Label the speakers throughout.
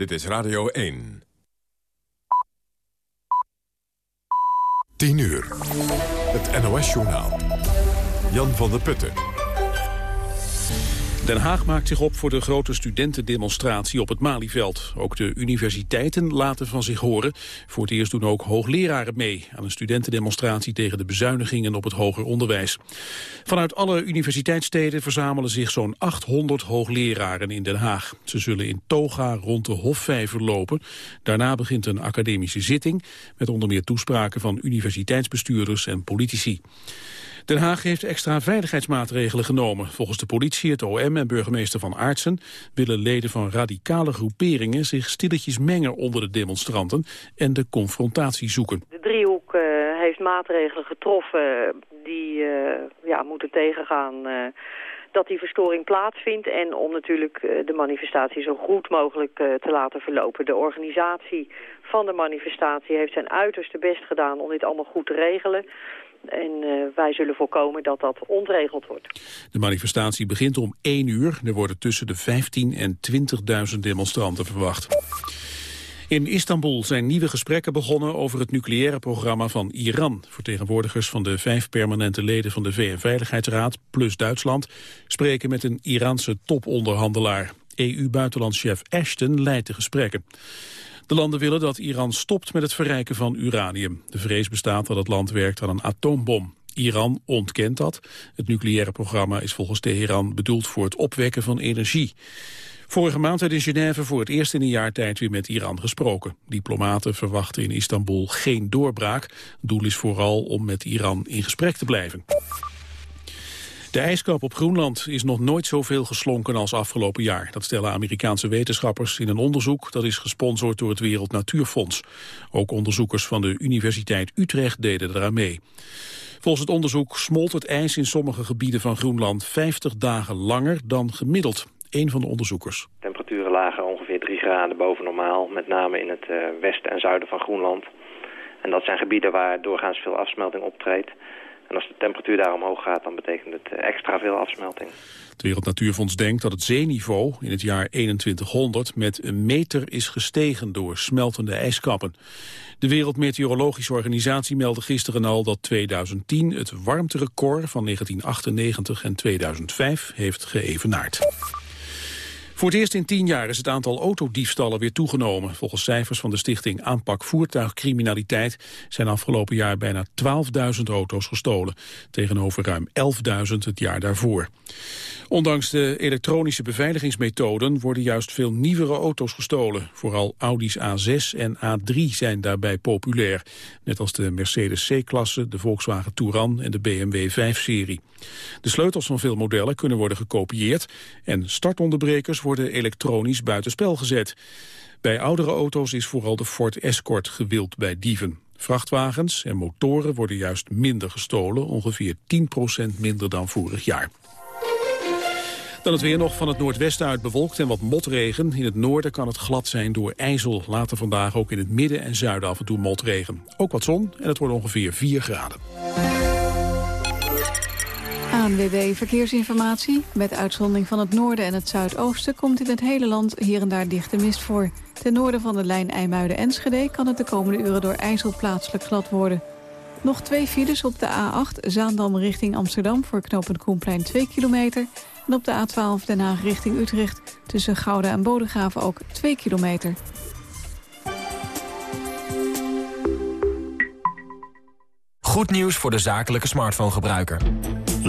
Speaker 1: Dit is Radio 1.
Speaker 2: 10 uur. Het NOS-journaal. Jan van der Putten.
Speaker 3: Den Haag maakt zich op voor de grote studentendemonstratie op het Malieveld. Ook de universiteiten laten van zich horen. Voor het eerst doen ook hoogleraren mee aan een studentendemonstratie tegen de bezuinigingen op het hoger onderwijs. Vanuit alle universiteitssteden verzamelen zich zo'n 800 hoogleraren in Den Haag. Ze zullen in toga rond de Hofvijver lopen. Daarna begint een academische zitting met onder meer toespraken van universiteitsbestuurders en politici. Den Haag heeft extra veiligheidsmaatregelen genomen. Volgens de politie, het OM en burgemeester Van Aartsen... willen leden van radicale groeperingen zich stilletjes mengen onder de demonstranten... en de confrontatie zoeken.
Speaker 4: De driehoek uh, heeft maatregelen getroffen die uh, ja, moeten tegengaan... Uh, dat die verstoring plaatsvindt en om natuurlijk de manifestatie zo goed mogelijk te laten verlopen. De organisatie van de manifestatie heeft zijn uiterste best gedaan om dit allemaal goed te regelen. En uh, wij zullen voorkomen dat dat ontregeld wordt.
Speaker 3: De manifestatie begint om 1 uur. Er worden tussen de 15 en 20.000 demonstranten verwacht. In Istanbul zijn nieuwe gesprekken begonnen over het nucleaire programma van Iran. Vertegenwoordigers van de vijf permanente leden van de VN-veiligheidsraad, plus Duitsland, spreken met een Iraanse toponderhandelaar. EU-buitenlandschef Ashton leidt de gesprekken. De landen willen dat Iran stopt met het verrijken van uranium. De vrees bestaat dat het land werkt aan een atoombom. Iran ontkent dat. Het nucleaire programma is volgens Teheran bedoeld voor het opwekken van energie. Vorige maand werd in Genève voor het eerst in een jaar tijd weer met Iran gesproken. Diplomaten verwachten in Istanbul geen doorbraak. doel is vooral om met Iran in gesprek te blijven. De ijskap op Groenland is nog nooit zoveel geslonken als afgelopen jaar. Dat stellen Amerikaanse wetenschappers in een onderzoek dat is gesponsord door het Wereld Natuurfonds. Ook onderzoekers van de Universiteit Utrecht deden eraan mee. Volgens het onderzoek smolt het ijs in sommige gebieden van Groenland 50 dagen langer dan gemiddeld. Een van de onderzoekers.
Speaker 5: Temperaturen lagen ongeveer 3 graden boven normaal, met name in het uh, westen en zuiden van Groenland. En dat zijn gebieden waar doorgaans veel afsmelting optreedt. En als de temperatuur daar omhoog gaat, dan betekent het eh, extra veel afsmelting.
Speaker 3: Het Wereld Natuurfonds denkt dat het zeeniveau in het jaar 2100 met een meter is gestegen door smeltende ijskappen. De Wereldmeteorologische Organisatie meldde gisteren al dat 2010 het warmterecord van 1998 en 2005 heeft geëvenaard. Voor het eerst in tien jaar is het aantal autodiefstallen weer toegenomen. Volgens cijfers van de stichting Aanpak Voertuigcriminaliteit zijn afgelopen jaar bijna 12.000 auto's gestolen. Tegenover ruim 11.000 het jaar daarvoor. Ondanks de elektronische beveiligingsmethoden worden juist veel nieuwere auto's gestolen. Vooral Audi's A6 en A3 zijn daarbij populair. Net als de Mercedes C-klasse, de Volkswagen Touran en de BMW 5-serie. De sleutels van veel modellen kunnen worden gekopieerd en startonderbrekers worden elektronisch buitenspel gezet. Bij oudere auto's is vooral de Ford Escort gewild bij dieven. Vrachtwagens en motoren worden juist minder gestolen, ongeveer 10% minder dan vorig jaar. Dan het weer nog van het noordwesten uit bewolkt en wat motregen. In het noorden kan het glad zijn door ijzel. Later vandaag ook in het midden en zuiden af en toe motregen. Ook wat zon en het wordt ongeveer 4 graden.
Speaker 6: ANWB Verkeersinformatie. Met uitzondering van het noorden en het zuidoosten... komt in het hele land hier en daar dichte mist voor. Ten noorden van de lijn IJmuiden-Enschede... kan het de komende uren door ijzel plaatselijk glad worden. Nog twee files op de A8 Zaandam richting Amsterdam... voor knooppunt Koenplein 2 kilometer... En op de A12 Den Haag richting Utrecht tussen Gouda en Bodegraven ook 2 kilometer.
Speaker 7: Goed nieuws voor de zakelijke smartphone-gebruiker.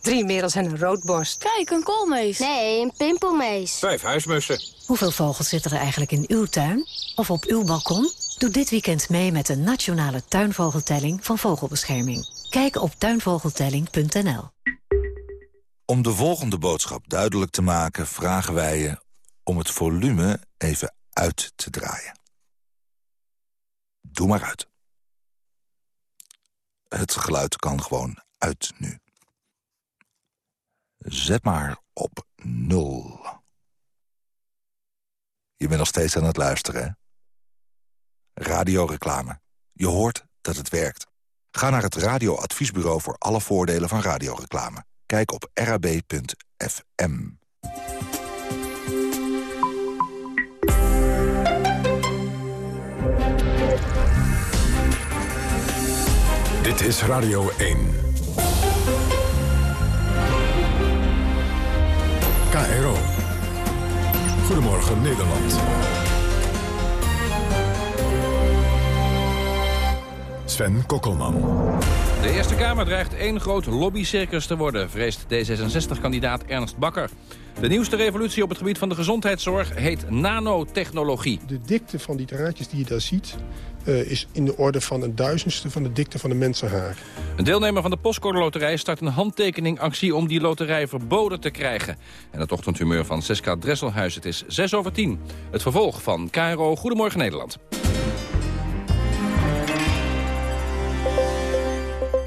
Speaker 8: Drie merels en een roodborst.
Speaker 9: Kijk, een koolmees.
Speaker 10: Nee, een pimpelmees.
Speaker 11: Vijf huismussen.
Speaker 12: Hoeveel vogels zitten er eigenlijk in uw tuin? Of op uw balkon? Doe dit weekend mee met de nationale tuinvogeltelling van Vogelbescherming. Kijk op tuinvogeltelling.nl.
Speaker 13: Om de volgende boodschap duidelijk te maken... vragen wij je om het volume even uit te draaien. Doe maar uit. Het geluid kan gewoon uit nu. Zet maar op nul. Je bent nog steeds aan het luisteren, hè? Radioreclame. Je hoort dat het werkt. Ga naar het radioadviesbureau voor alle voordelen van radioreclame. Kijk op rab.fm.
Speaker 2: Dit is Radio 1. Goedemorgen Nederland. Sven Kokkelman.
Speaker 1: De Eerste Kamer dreigt één groot lobbycircus te worden, vreest D66-kandidaat Ernst Bakker. De nieuwste revolutie op het gebied van de gezondheidszorg heet nanotechnologie.
Speaker 9: De dikte van die draadjes die je daar ziet... Uh, is in de orde van een duizendste van de dikte van de mensenhaar.
Speaker 1: Een deelnemer van de postcode loterij start een handtekeningactie om die loterij verboden te krijgen. En het ochtendhumeur van Seska Dresselhuis, het is 6 over 10. Het vervolg van KRO Goedemorgen Nederland.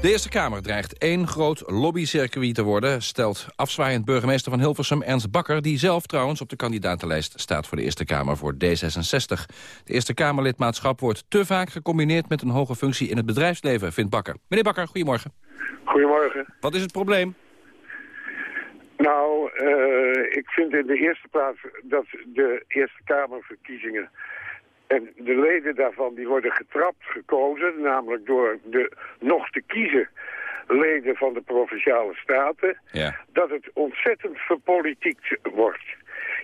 Speaker 1: De Eerste Kamer dreigt één groot lobbycircuit te worden... stelt afzwaaiend burgemeester van Hilversum Ernst Bakker... die zelf trouwens op de kandidatenlijst staat voor de Eerste Kamer voor D66. De Eerste Kamerlidmaatschap wordt te vaak gecombineerd... met een hoge functie in het bedrijfsleven, vindt Bakker. Meneer Bakker, goedemorgen.
Speaker 10: Goedemorgen.
Speaker 1: Wat is het probleem?
Speaker 10: Nou, uh, ik vind in de eerste plaats dat de Eerste Kamerverkiezingen en de leden daarvan die worden getrapt gekozen, namelijk door de nog te kiezen leden van de Provinciale Staten,
Speaker 1: ja.
Speaker 10: dat het ontzettend verpolitiekt wordt.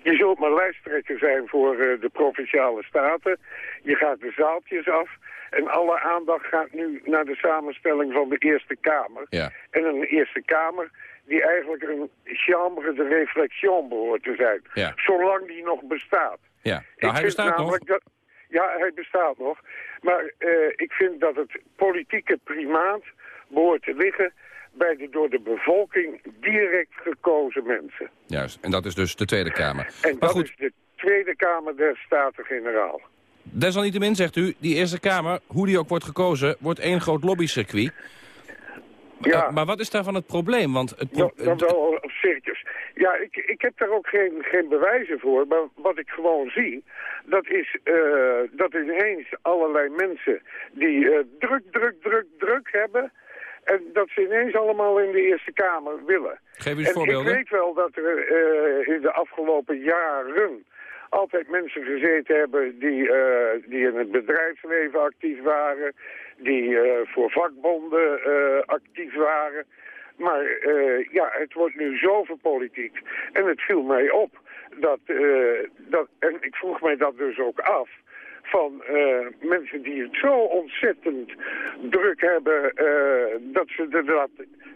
Speaker 10: Je zult maar lijsttrekker zijn voor uh, de Provinciale Staten. Je gaat de zaaltjes af. En alle aandacht gaat nu naar de samenstelling van de Eerste Kamer.
Speaker 1: Ja.
Speaker 10: En een Eerste Kamer die eigenlijk een chambre de réflexion behoort te zijn.
Speaker 1: Ja.
Speaker 10: Zolang die nog bestaat.
Speaker 1: Ja, nou, hij bestaat nog.
Speaker 10: Dat, ja, hij bestaat nog. Maar uh, ik vind dat het politieke primaat behoort te liggen bij de door de bevolking direct gekozen mensen.
Speaker 1: Juist, en dat is dus de Tweede Kamer.
Speaker 10: En
Speaker 1: maar
Speaker 10: dat
Speaker 1: goed,
Speaker 10: is de Tweede Kamer der Staten-Generaal.
Speaker 1: desalniettemin zegt u, die Eerste Kamer, hoe die ook wordt gekozen, wordt één groot lobbycircuit.
Speaker 10: Ja.
Speaker 1: Uh, maar wat is daarvan het probleem? Want het
Speaker 10: Dan, dan wel op circus. Ja, ik, ik heb daar ook geen, geen bewijzen voor. Maar wat ik gewoon zie, dat is uh, dat ineens allerlei mensen die uh, druk, druk, druk, druk hebben... en dat ze ineens allemaal in de Eerste Kamer willen.
Speaker 1: Geef eens
Speaker 10: en
Speaker 1: voorbeelden.
Speaker 10: ik weet wel dat er in de afgelopen jaren altijd mensen gezeten hebben die, die in het bedrijfsleven actief waren... die uh, voor vakbonden uh, actief waren. Maar uh, ja, het wordt nu zo verpolitiekt. En het viel mij op dat, dat... En ik vroeg mij dat dus ook af van mensen die het zo ontzettend druk hebben... dat ze er dat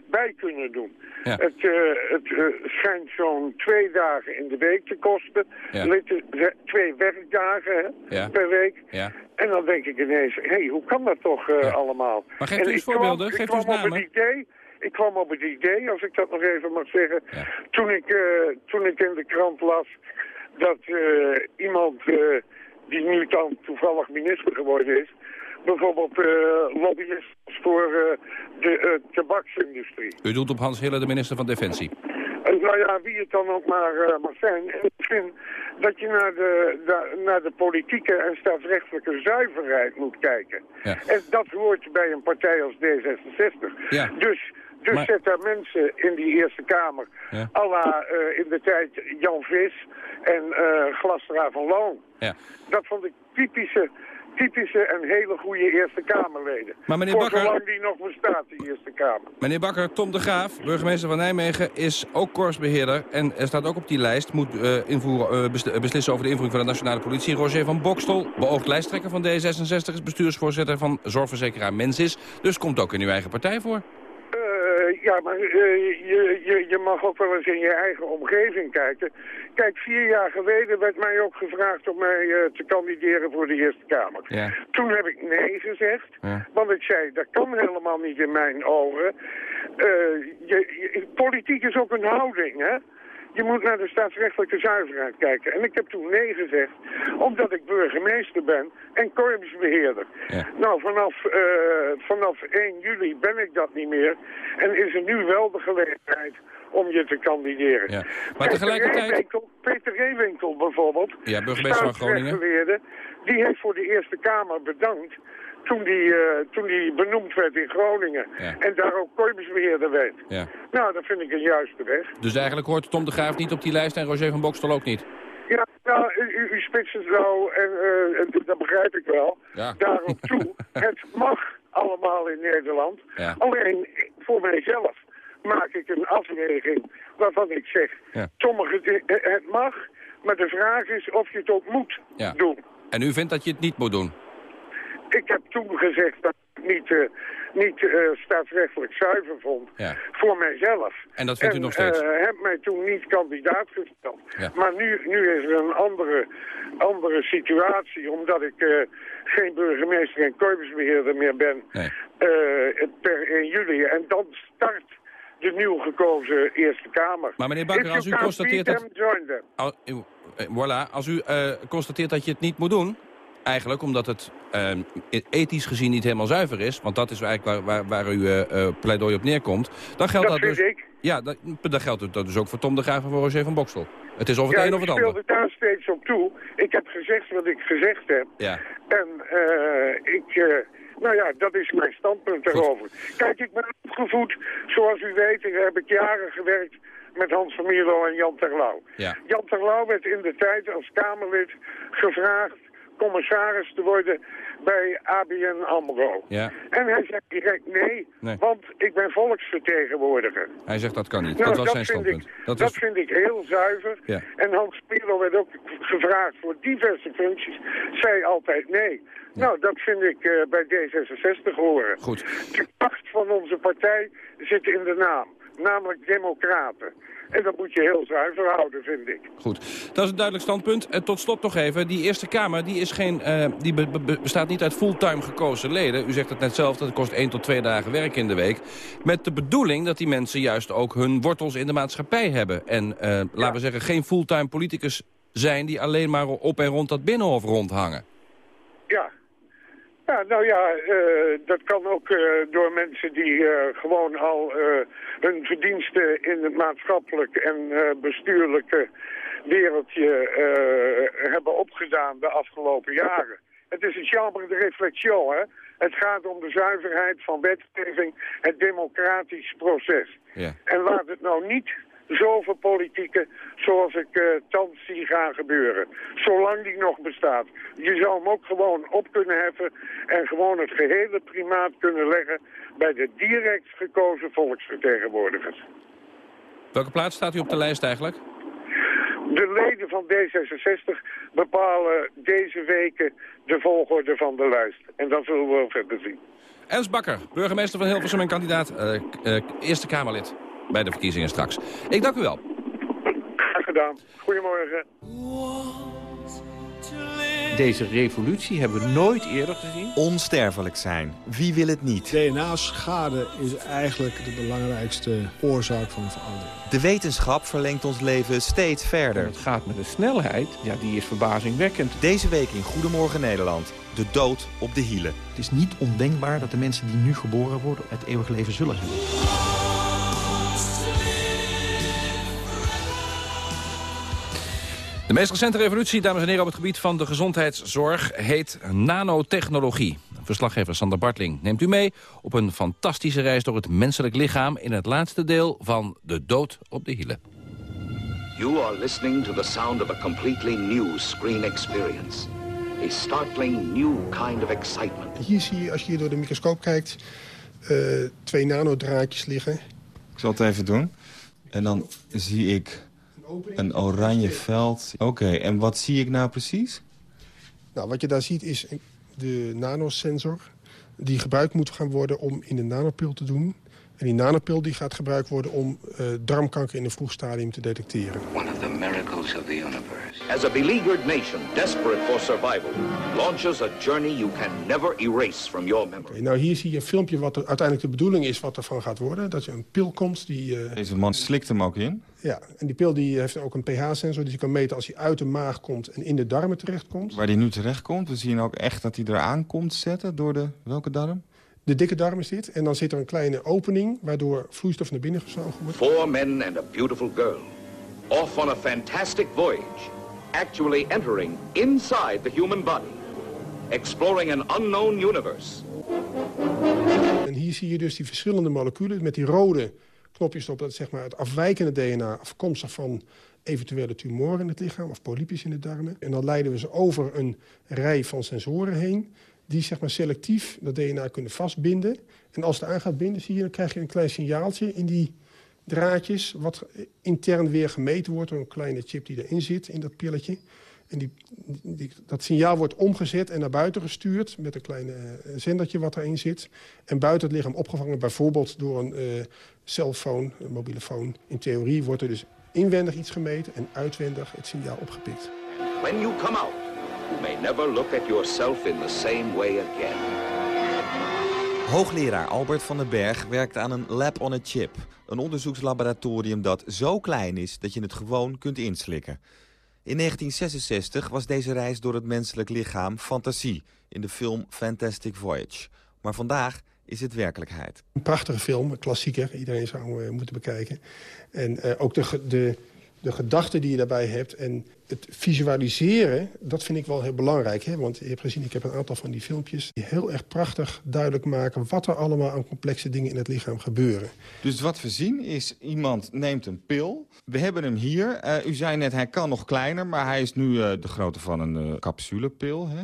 Speaker 10: bij kunnen doen.
Speaker 1: Ja.
Speaker 10: Het, uh, het schijnt zo'n twee dagen in de week te kosten.
Speaker 1: Ja.
Speaker 10: Twee werkdagen
Speaker 1: Ja.
Speaker 10: per week.
Speaker 1: Ja.
Speaker 10: En dan denk ik ineens, hé, hey, hoe kan dat toch allemaal?
Speaker 1: Maar geeft u
Speaker 10: En
Speaker 1: eens voorbeelden,
Speaker 10: kwam op het
Speaker 1: namen.
Speaker 10: idee, ik kwam op het idee, als ik dat nog even mag zeggen,
Speaker 1: Ja.
Speaker 10: toen, ik, eh, toen ik in de krant las dat eh, iemand eh, die nu dan toevallig minister geworden is, bijvoorbeeld eh lobbyist voor eh, de eh, tabaksindustrie.
Speaker 1: U doet op Hans Hille, de minister van Defensie.
Speaker 10: En nou ja, wie het dan ook maar mag zijn. En ik vind dat je naar de, de- naar de politieke en staatsrechtelijke zuiverheid moet kijken.
Speaker 1: Ja.
Speaker 10: En dat hoort bij een partij als D66.
Speaker 1: Ja.
Speaker 10: Dus, dus
Speaker 1: Maar-
Speaker 10: zet daar mensen in die Eerste Kamer,
Speaker 1: Ja.
Speaker 10: à la eh, in de tijd Jan Vis en eh Glastra van Loon.
Speaker 1: Ja.
Speaker 10: Dat vond ik typische, typische en hele goede Eerste Kamerleden.
Speaker 1: Maar meneer
Speaker 10: Voor
Speaker 1: Bakker-
Speaker 10: zolang die nog bestaat, die Eerste Kamer.
Speaker 1: Meneer Bakker, Tom de Graaf, burgemeester van Nijmegen, is ook koersbeheerder. En er staat ook op die lijst, moet eh, invoeren, bes- beslissen over de invoering van de nationale politie. Roger van Bokstel, beoogd lijsttrekker van D66, is bestuursvoorzitter van zorgverzekeraar Mensis. Dus komt ook in uw eigen partij voor.
Speaker 10: Ja, maar eh, je, je, je mag ook wel eens in je eigen omgeving kijken. Kijk, vier jaar geleden werd mij ook gevraagd om mij eh, te kandideren voor de Eerste Kamer.
Speaker 1: Ja.
Speaker 10: Toen heb ik nee gezegd,
Speaker 1: Ja.
Speaker 10: want ik zei, dat kan helemaal niet in mijn ogen. Eh, je, je- politiek is ook een houding, hè? Je moet naar de staatsrechtelijke zuiverheid kijken. En ik heb toen nee gezegd, omdat ik burgemeester ben en korpsbeheerder.
Speaker 1: Ja.
Speaker 10: Nou, vanaf, eh, vanaf 1 juli ben ik dat niet meer. En is er nu wel de gelegenheid om je te kandideren.
Speaker 1: Ja. Maar tegelijkertijd...
Speaker 10: Peter Reewinkel, Peter Reewinkel bijvoorbeeld,
Speaker 1: Ja, burgemeester van Groningen.
Speaker 10: die heeft voor de Eerste Kamer bedankt toen die, eh, toen die benoemd werd in Groningen.
Speaker 1: Ja.
Speaker 10: En daar ook korpsbeheerder werd.
Speaker 1: Ja.
Speaker 10: Nou, dat vind ik een juiste weg.
Speaker 1: Dus eigenlijk hoort Tom de Graaf niet op die lijst en Roger van Bokstel ook niet.
Speaker 10: Ja, nou, u, u, spitst het zo, en en dat begrijp ik wel,
Speaker 1: Ja.
Speaker 10: daarop toe. het mag allemaal in Nederland.
Speaker 1: Ja.
Speaker 10: Alleen, voor mijzelf maak ik een afweging waarvan ik zeg,
Speaker 1: Ja.
Speaker 10: sommige, eh, het mag, maar de vraag is of je het ook moet
Speaker 1: Ja.
Speaker 10: doen.
Speaker 1: En u vindt dat je het niet moet doen?
Speaker 10: Ik heb toen gezegd dat ik het niet, eh, niet eh, staatsrechtelijk zuiver vond
Speaker 1: Ja.
Speaker 10: voor mijzelf.
Speaker 1: En dat vindt u nog steeds?
Speaker 10: eh, heb mij toen niet kandidaat gesteld.
Speaker 1: Ja.
Speaker 10: Maar nu, nu is er een andere, andere situatie, omdat ik geen burgemeester en korpsbeheerder meer ben
Speaker 1: Nee.
Speaker 10: per 1 juli. En dan start de nieuw gekozen Eerste Kamer.
Speaker 1: Maar meneer Bakker, als u constateert dat- voilà, als u constateert dat je het niet moet doen... eigenlijk omdat het eh, ethisch gezien niet helemaal zuiver is... want dat is eigenlijk waar, waar, waar uw eh, eh, pleidooi op neerkomt... dan geldt
Speaker 10: Dat
Speaker 1: dat, dus...
Speaker 10: ik.
Speaker 1: Ja, dat, dat geldt dat dus ook voor Tom de Graaf en voor Roger van Boksel. Het is of het
Speaker 10: ja,
Speaker 1: een of
Speaker 10: ik
Speaker 1: het ander.
Speaker 10: speelde daar steeds op toe. Ik heb gezegd wat ik gezegd heb.
Speaker 1: Ja.
Speaker 10: En eh, ik, nou ja, dat is mijn standpunt daarover. Kijk, ik ben opgevoed, zoals u weet, heb ik jaren gewerkt met Hans van Mierlo en Jan Terlouw.
Speaker 1: Ja.
Speaker 10: Jan Terlouw werd in de tijd als Kamerlid gevraagd commissaris te worden bij ABN AMRO.
Speaker 1: Ja.
Speaker 10: En hij zei direct nee,
Speaker 1: Nee.
Speaker 10: want ik ben volksvertegenwoordiger.
Speaker 1: Hij zegt dat kan niet.
Speaker 10: Nou,
Speaker 1: dat was zijn
Speaker 10: vind
Speaker 1: standpunt.
Speaker 10: Ik,
Speaker 1: dat
Speaker 10: vind ik heel zuiver.
Speaker 1: Ja.
Speaker 10: En Hans Pierlo werd ook gevraagd voor diverse functies. Zei altijd nee. Nou, dat vind ik eh, bij D66 horen.
Speaker 1: Goed.
Speaker 10: De kracht van onze partij zit in de naam. Namelijk democraten. En dat moet je heel zuiver houden, vind ik.
Speaker 1: Goed, dat is een duidelijk standpunt. En tot slot nog even, die Eerste Kamer die is geen, eh, die be- be- bestaat niet uit fulltime gekozen leden. U zegt het net zelf, dat het kost één tot twee dagen werk in de week. Met de bedoeling dat die mensen juist ook hun wortels in de maatschappij hebben. En eh, laten we zeggen, geen fulltime politicus zijn die alleen maar op en rond dat binnenhof rondhangen.
Speaker 10: Ja. Ja, nou ja, eh, dat kan ook eh, door mensen die eh, gewoon al hun verdiensten in het maatschappelijk en bestuurlijke wereldje hebben opgedaan de afgelopen jaren. Het is een chambre de réflexion, hè. Het gaat om de zuiverheid van wetgeving, het democratisch proces.
Speaker 1: Ja.
Speaker 10: En laat het nou niet zoveel politieke zoals ik eh thans zie gaan gebeuren. Zolang die nog bestaat. Je zou hem ook gewoon op kunnen heffen en gewoon het gehele primaat kunnen leggen bij de direct gekozen volksvertegenwoordigers.
Speaker 1: Welke plaats staat u op de lijst eigenlijk?
Speaker 10: De leden van D66 bepalen deze weken de volgorde van de lijst. En dat zullen we wel verder zien.
Speaker 1: Ernst Bakker, burgemeester van Hilversum en kandidaat eh, eh, Eerste Kamerlid bij de verkiezingen straks. Ik dank u wel.
Speaker 10: Graag gedaan. Goedemorgen.
Speaker 11: Deze revolutie hebben we nooit eerder gezien.
Speaker 14: Onsterfelijk zijn. Wie wil het niet?
Speaker 9: DNA-schade is eigenlijk de belangrijkste oorzaak van verandering.
Speaker 14: De wetenschap verlengt ons leven steeds verder.
Speaker 11: Het gaat met een snelheid, ja, die is verbazingwekkend.
Speaker 14: Deze week in Goedemorgen Nederland. De dood op de hielen.
Speaker 15: Het is niet ondenkbaar dat de mensen die nu geboren worden het eeuwige leven zullen hebben.
Speaker 1: De meest recente revolutie, dames en heren, op het gebied van de gezondheidszorg heet nanotechnologie. Verslaggever Sander Bartling neemt u mee op een fantastische reis door het menselijk lichaam in het laatste deel van De Dood op de Hielen.
Speaker 16: You are listening to the sound of a completely new screen experience. A startling new kind of excitement.
Speaker 9: Hier zie je, als je hier door de microscoop kijkt, eh, twee nanodraadjes liggen.
Speaker 14: Ik zal het even doen. En dan zie ik een oranje veld. Oké, en wat zie ik nou precies?
Speaker 9: Nou, wat je daar ziet is de nanosensor die gebruikt moet gaan worden om in de nanopil te doen En die nanopil die gaat gebruikt worden om uh, darmkanker in een vroeg stadium te detecteren.
Speaker 16: One of the miracles of the universe. As a beleaguered nation desperate for survival launches a journey you can never erase from your memory.
Speaker 9: Okay, nou hier zie je een filmpje wat er uiteindelijk de bedoeling is wat ervan gaat worden. Dat je een pil komt die... Uh...
Speaker 14: Deze man slikt hem ook in?
Speaker 9: Ja, en die pil die heeft ook een pH-sensor. Dus je kan meten als hij uit de maag komt en in de darmen terechtkomt.
Speaker 14: Waar die nu terechtkomt, we zien ook echt dat hij eraan komt zetten door de... welke darm?
Speaker 9: De dikke darm is dit. En dan zit er een kleine opening waardoor vloeistof naar binnen gezogen wordt.
Speaker 16: Four men and a beautiful girl. Off on a fantastic voyage. Actually entering inside the human body. Exploring an unknown universe.
Speaker 9: En hier zie je dus die verschillende moleculen met die rode knopjes erop. Dat is zeg maar het afwijkende DNA afkomstig van eventuele tumoren in het lichaam of polypjes in de darmen. En dan leiden we ze over een rij van sensoren heen die zeg maar, selectief dat DNA kunnen vastbinden. En als het aan gaat binden, zie je, dan krijg je een klein signaaltje in die draadjes... wat intern weer gemeten wordt door een kleine chip die erin zit, in dat pilletje. En die, die, dat signaal wordt omgezet en naar buiten gestuurd... met een klein uh, zendertje wat erin zit. En buiten het lichaam opgevangen, bijvoorbeeld door een uh, cellfoon, een mobiele phone. In theorie wordt er dus inwendig iets gemeten en uitwendig het signaal opgepikt.
Speaker 16: May never look at yourself in the same way again.
Speaker 14: Hoogleraar Albert van den Berg werkt aan een lab on a chip. Een onderzoekslaboratorium dat zo klein is dat je het gewoon kunt inslikken. In 1966 was deze reis door het menselijk lichaam fantasie in de film Fantastic Voyage. Maar vandaag is het werkelijkheid.
Speaker 9: Een prachtige film, een klassieker. Iedereen zou uh, moeten bekijken. En uh, ook de, de, de gedachten die je daarbij hebt en het visualiseren, dat vind ik wel heel belangrijk. Hè? Want je hebt gezien, ik heb een aantal van die filmpjes... die heel erg prachtig duidelijk maken wat er allemaal aan complexe dingen in het lichaam gebeuren.
Speaker 14: Dus wat we zien is, iemand neemt een pil. We hebben hem hier. Uh, u zei net, hij kan nog kleiner, maar hij is nu uh, de grootte van een uh, capsulepil. Hè?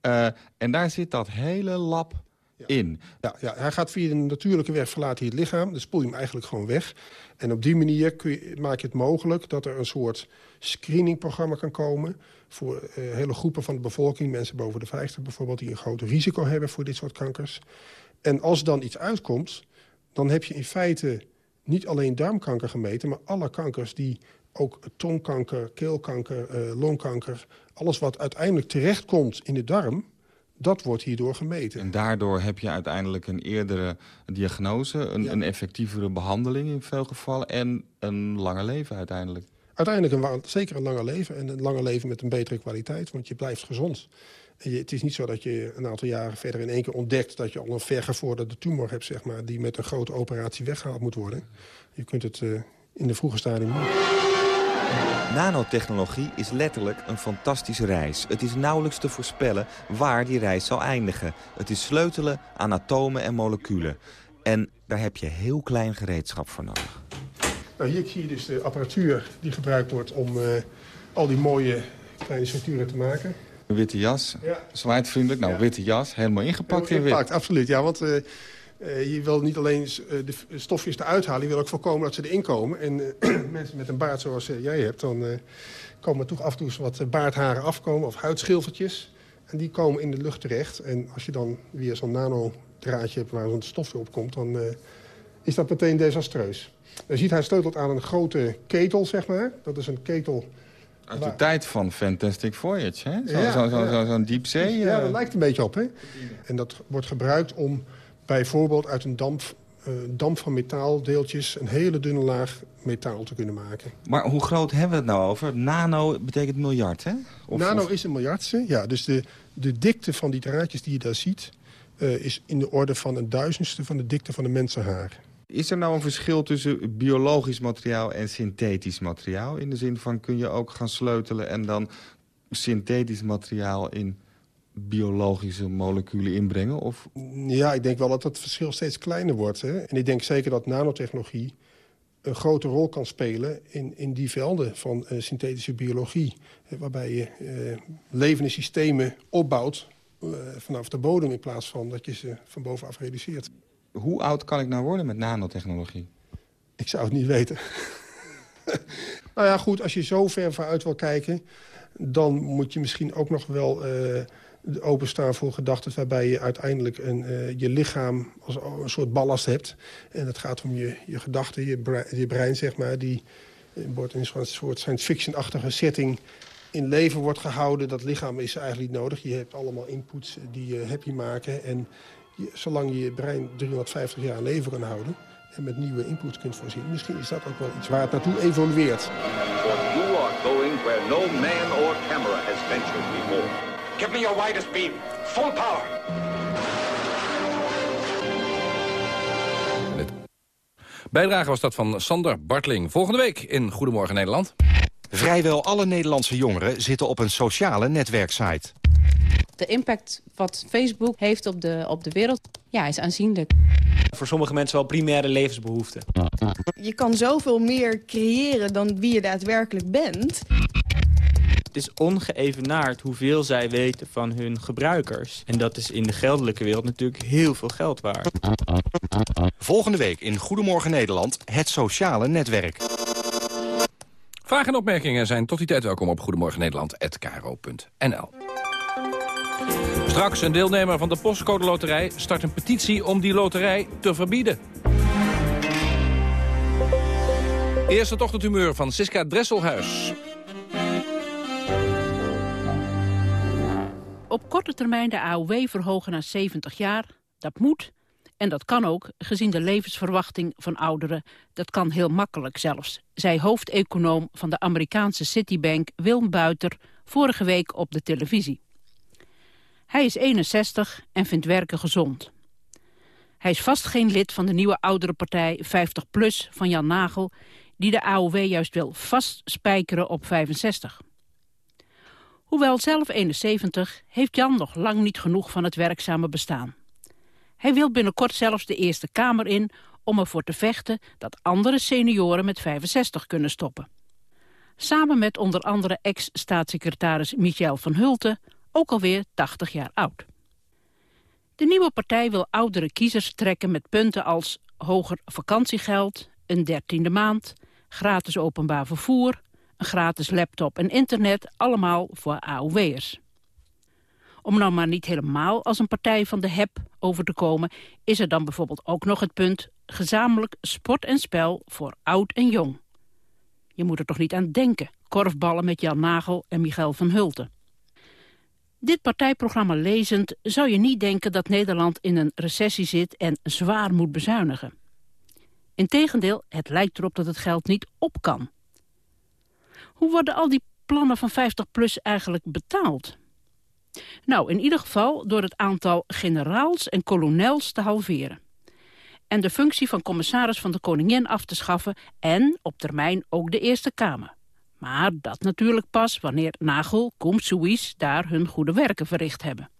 Speaker 14: Ja. en daar zit dat hele lab
Speaker 9: ja.
Speaker 14: in.
Speaker 9: Ja, ja, hij gaat via de natuurlijke weg verlaat hij het lichaam. Dan spoel je hem eigenlijk gewoon weg. En op die manier kun je, maak je het mogelijk dat er een soort screeningprogramma kan komen... voor uh, hele groepen van de bevolking, mensen boven de 50 bijvoorbeeld... die een groot risico hebben voor dit soort kankers. En als dan iets uitkomt, dan heb je in feite niet alleen darmkanker gemeten... maar alle kankers die ook tongkanker, keelkanker, uh, longkanker... alles wat uiteindelijk terechtkomt in de darm dat wordt hierdoor gemeten.
Speaker 14: En daardoor heb je uiteindelijk een eerdere diagnose... een, ja. een effectievere behandeling in veel gevallen... en een langer leven uiteindelijk.
Speaker 9: Uiteindelijk een, zeker een langer leven. En een langer leven met een betere kwaliteit, want je blijft gezond. En je, het is niet zo dat je een aantal jaren verder in één keer ontdekt... dat je al een vergevorderde tumor hebt, zeg maar... die met een grote operatie weggehaald moet worden. Je kunt het uh, in de vroege stadium doen.
Speaker 14: Nanotechnologie is letterlijk een fantastische reis. Het is nauwelijks te voorspellen waar die reis zal eindigen. Het is sleutelen aan atomen en moleculen. En daar heb je heel klein gereedschap voor nodig.
Speaker 9: Nou, hier zie je dus de apparatuur die gebruikt wordt om uh, al die mooie kleine structuren te maken.
Speaker 14: Een witte jas, ja. zwaait vriendelijk. Nou, ja. witte jas, helemaal ingepakt
Speaker 9: helemaal
Speaker 14: in
Speaker 9: wit. absoluut. Ja, want uh, je wil niet alleen de stofjes eruit halen... je wil ook voorkomen dat ze erin komen. En mensen met een baard zoals jij hebt... dan komen er toch af en toe wat baardharen afkomen of huidschilfertjes. En die komen in de lucht terecht. En als je dan weer zo'n nanodraadje hebt waar zo'n stofje op komt... dan is dat meteen desastreus. Je ziet, hij sleutelt aan een grote ketel, zeg maar. Dat is een ketel...
Speaker 14: Uit de waar... tijd van Fantastic Voyage, hè? Zo'n ja, zo, zo,
Speaker 9: ja.
Speaker 14: zo, zo diepzee...
Speaker 9: Ja, dat lijkt een beetje op, hè? En dat wordt gebruikt om bijvoorbeeld uit een damp, uh, damp van metaaldeeltjes... een hele dunne laag metaal te kunnen maken.
Speaker 14: Maar hoe groot hebben we het nou over? Nano betekent miljard, hè?
Speaker 9: Of, Nano of... is een miljardste, ja. Dus de, de dikte van die draadjes die je daar ziet... Uh, is in de orde van een duizendste van de dikte van een mensenhaar.
Speaker 14: Is er nou een verschil tussen biologisch materiaal en synthetisch materiaal? In de zin van kun je ook gaan sleutelen en dan synthetisch materiaal in biologische moleculen inbrengen? Of?
Speaker 9: Ja, ik denk wel dat het verschil steeds kleiner wordt. Hè? En ik denk zeker dat nanotechnologie een grote rol kan spelen in, in die velden van uh, synthetische biologie. Hè, waarbij je uh, levende systemen opbouwt uh, vanaf de bodem in plaats van dat je ze van bovenaf reduceert.
Speaker 14: Hoe oud kan ik nou worden met nanotechnologie?
Speaker 9: Ik zou het niet weten. nou ja, goed, als je zo ver vooruit wil kijken... dan moet je misschien ook nog wel openstaan voor gedachten waarbij je uiteindelijk een, uh, je lichaam als een soort ballast hebt. En het gaat om je, je gedachten, je brein, je brein, zeg maar, die wordt in een soort science fiction-achtige setting in leven wordt gehouden. Dat lichaam is eigenlijk niet nodig. Je hebt allemaal inputs die je happy maken. En zolang je je brein 350 jaar in leven kan houden en met nieuwe inputs kunt voorzien. Misschien is dat ook wel iets waar het naartoe evolueert.
Speaker 16: You are going where no man or camera has ventured before.
Speaker 17: Give me your widest beam. Full power.
Speaker 1: Bijdrage was dat van Sander Bartling. Volgende week in Goedemorgen Nederland.
Speaker 18: Vrijwel alle Nederlandse jongeren zitten op een sociale netwerksite.
Speaker 19: De impact wat Facebook heeft op de, op de wereld ja, is aanzienlijk.
Speaker 20: Voor sommige mensen wel primaire levensbehoeften.
Speaker 21: Je kan zoveel meer creëren dan wie je daadwerkelijk bent.
Speaker 20: Het is ongeëvenaard hoeveel zij weten van hun gebruikers. En dat is in de geldelijke wereld natuurlijk heel veel geld waard.
Speaker 18: Volgende week in Goedemorgen Nederland het sociale netwerk.
Speaker 1: Vragen en opmerkingen zijn tot die tijd welkom op Goedemorgen Nederland@kro.nl. Straks een deelnemer van de Postcode Loterij start een petitie om die loterij te verbieden. Eerst het ochtendhumeur van Siska Dresselhuis.
Speaker 22: Op korte termijn de AOW verhogen naar 70 jaar, dat moet. En dat kan ook, gezien de levensverwachting van ouderen. Dat kan heel makkelijk zelfs, zei hoofdeconoom van de Amerikaanse Citibank Wilm Buiter vorige week op de televisie. Hij is 61 en vindt werken gezond. Hij is vast geen lid van de nieuwe oudere partij 50PLUS van Jan Nagel... die de AOW juist wil vastspijkeren op 65. Hoewel zelf 71 heeft Jan nog lang niet genoeg van het werkzame bestaan. Hij wil binnenkort zelfs de Eerste Kamer in om ervoor te vechten dat andere senioren met 65 kunnen stoppen. Samen met onder andere ex-staatssecretaris Michel van Hulten ook alweer 80 jaar oud. De nieuwe partij wil oudere kiezers trekken met punten als hoger vakantiegeld, een dertiende maand, gratis openbaar vervoer, een gratis laptop en internet, allemaal voor AOW'ers. Om nou maar niet helemaal als een partij van de HEP over te komen... is er dan bijvoorbeeld ook nog het punt gezamenlijk sport en spel voor oud en jong. Je moet er toch niet aan denken, korfballen met Jan Nagel en Michael van Hulten. Dit partijprogramma lezend zou je niet denken dat Nederland in een recessie zit en zwaar moet bezuinigen. Integendeel, het lijkt erop dat het geld niet op kan. Hoe worden al die plannen van 50PLUS eigenlijk betaald? Nou, in ieder geval door het aantal generaals en kolonels te halveren. En de functie van commissaris van de koningin af te schaffen en op termijn ook de Eerste Kamer. Maar dat natuurlijk pas wanneer Nagel, Koem, Suisse daar hun goede werken verricht hebben.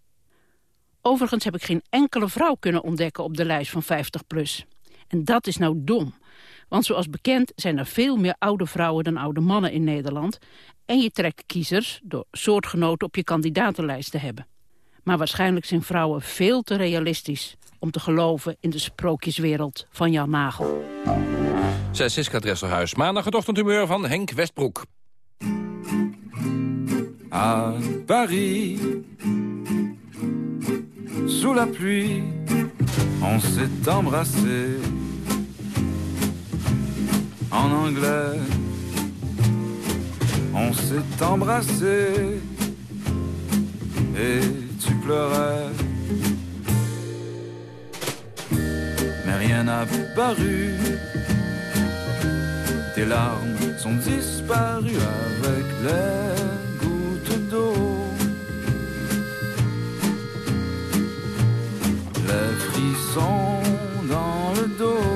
Speaker 22: Overigens heb ik geen enkele vrouw kunnen ontdekken op de lijst van 50PLUS. En dat is nou dom. Want zoals bekend zijn er veel meer oude vrouwen dan oude mannen in Nederland. En je trekt kiezers door soortgenoten op je kandidatenlijst te hebben. Maar waarschijnlijk zijn vrouwen veel te realistisch om te geloven in de sprookjeswereld van Jan Nagel.
Speaker 1: Zij Siska Dresselhuis. Maandag het ochtendhumeur van Henk Westbroek.
Speaker 23: À Paris, sous la pluie, on s'est embrassé. En anglais, on s'est embrassé. Et tu pleurais. Mais rien n'a paru tes larmes sont disparues avec les gouttes d'eau. Les frissons dans le dos.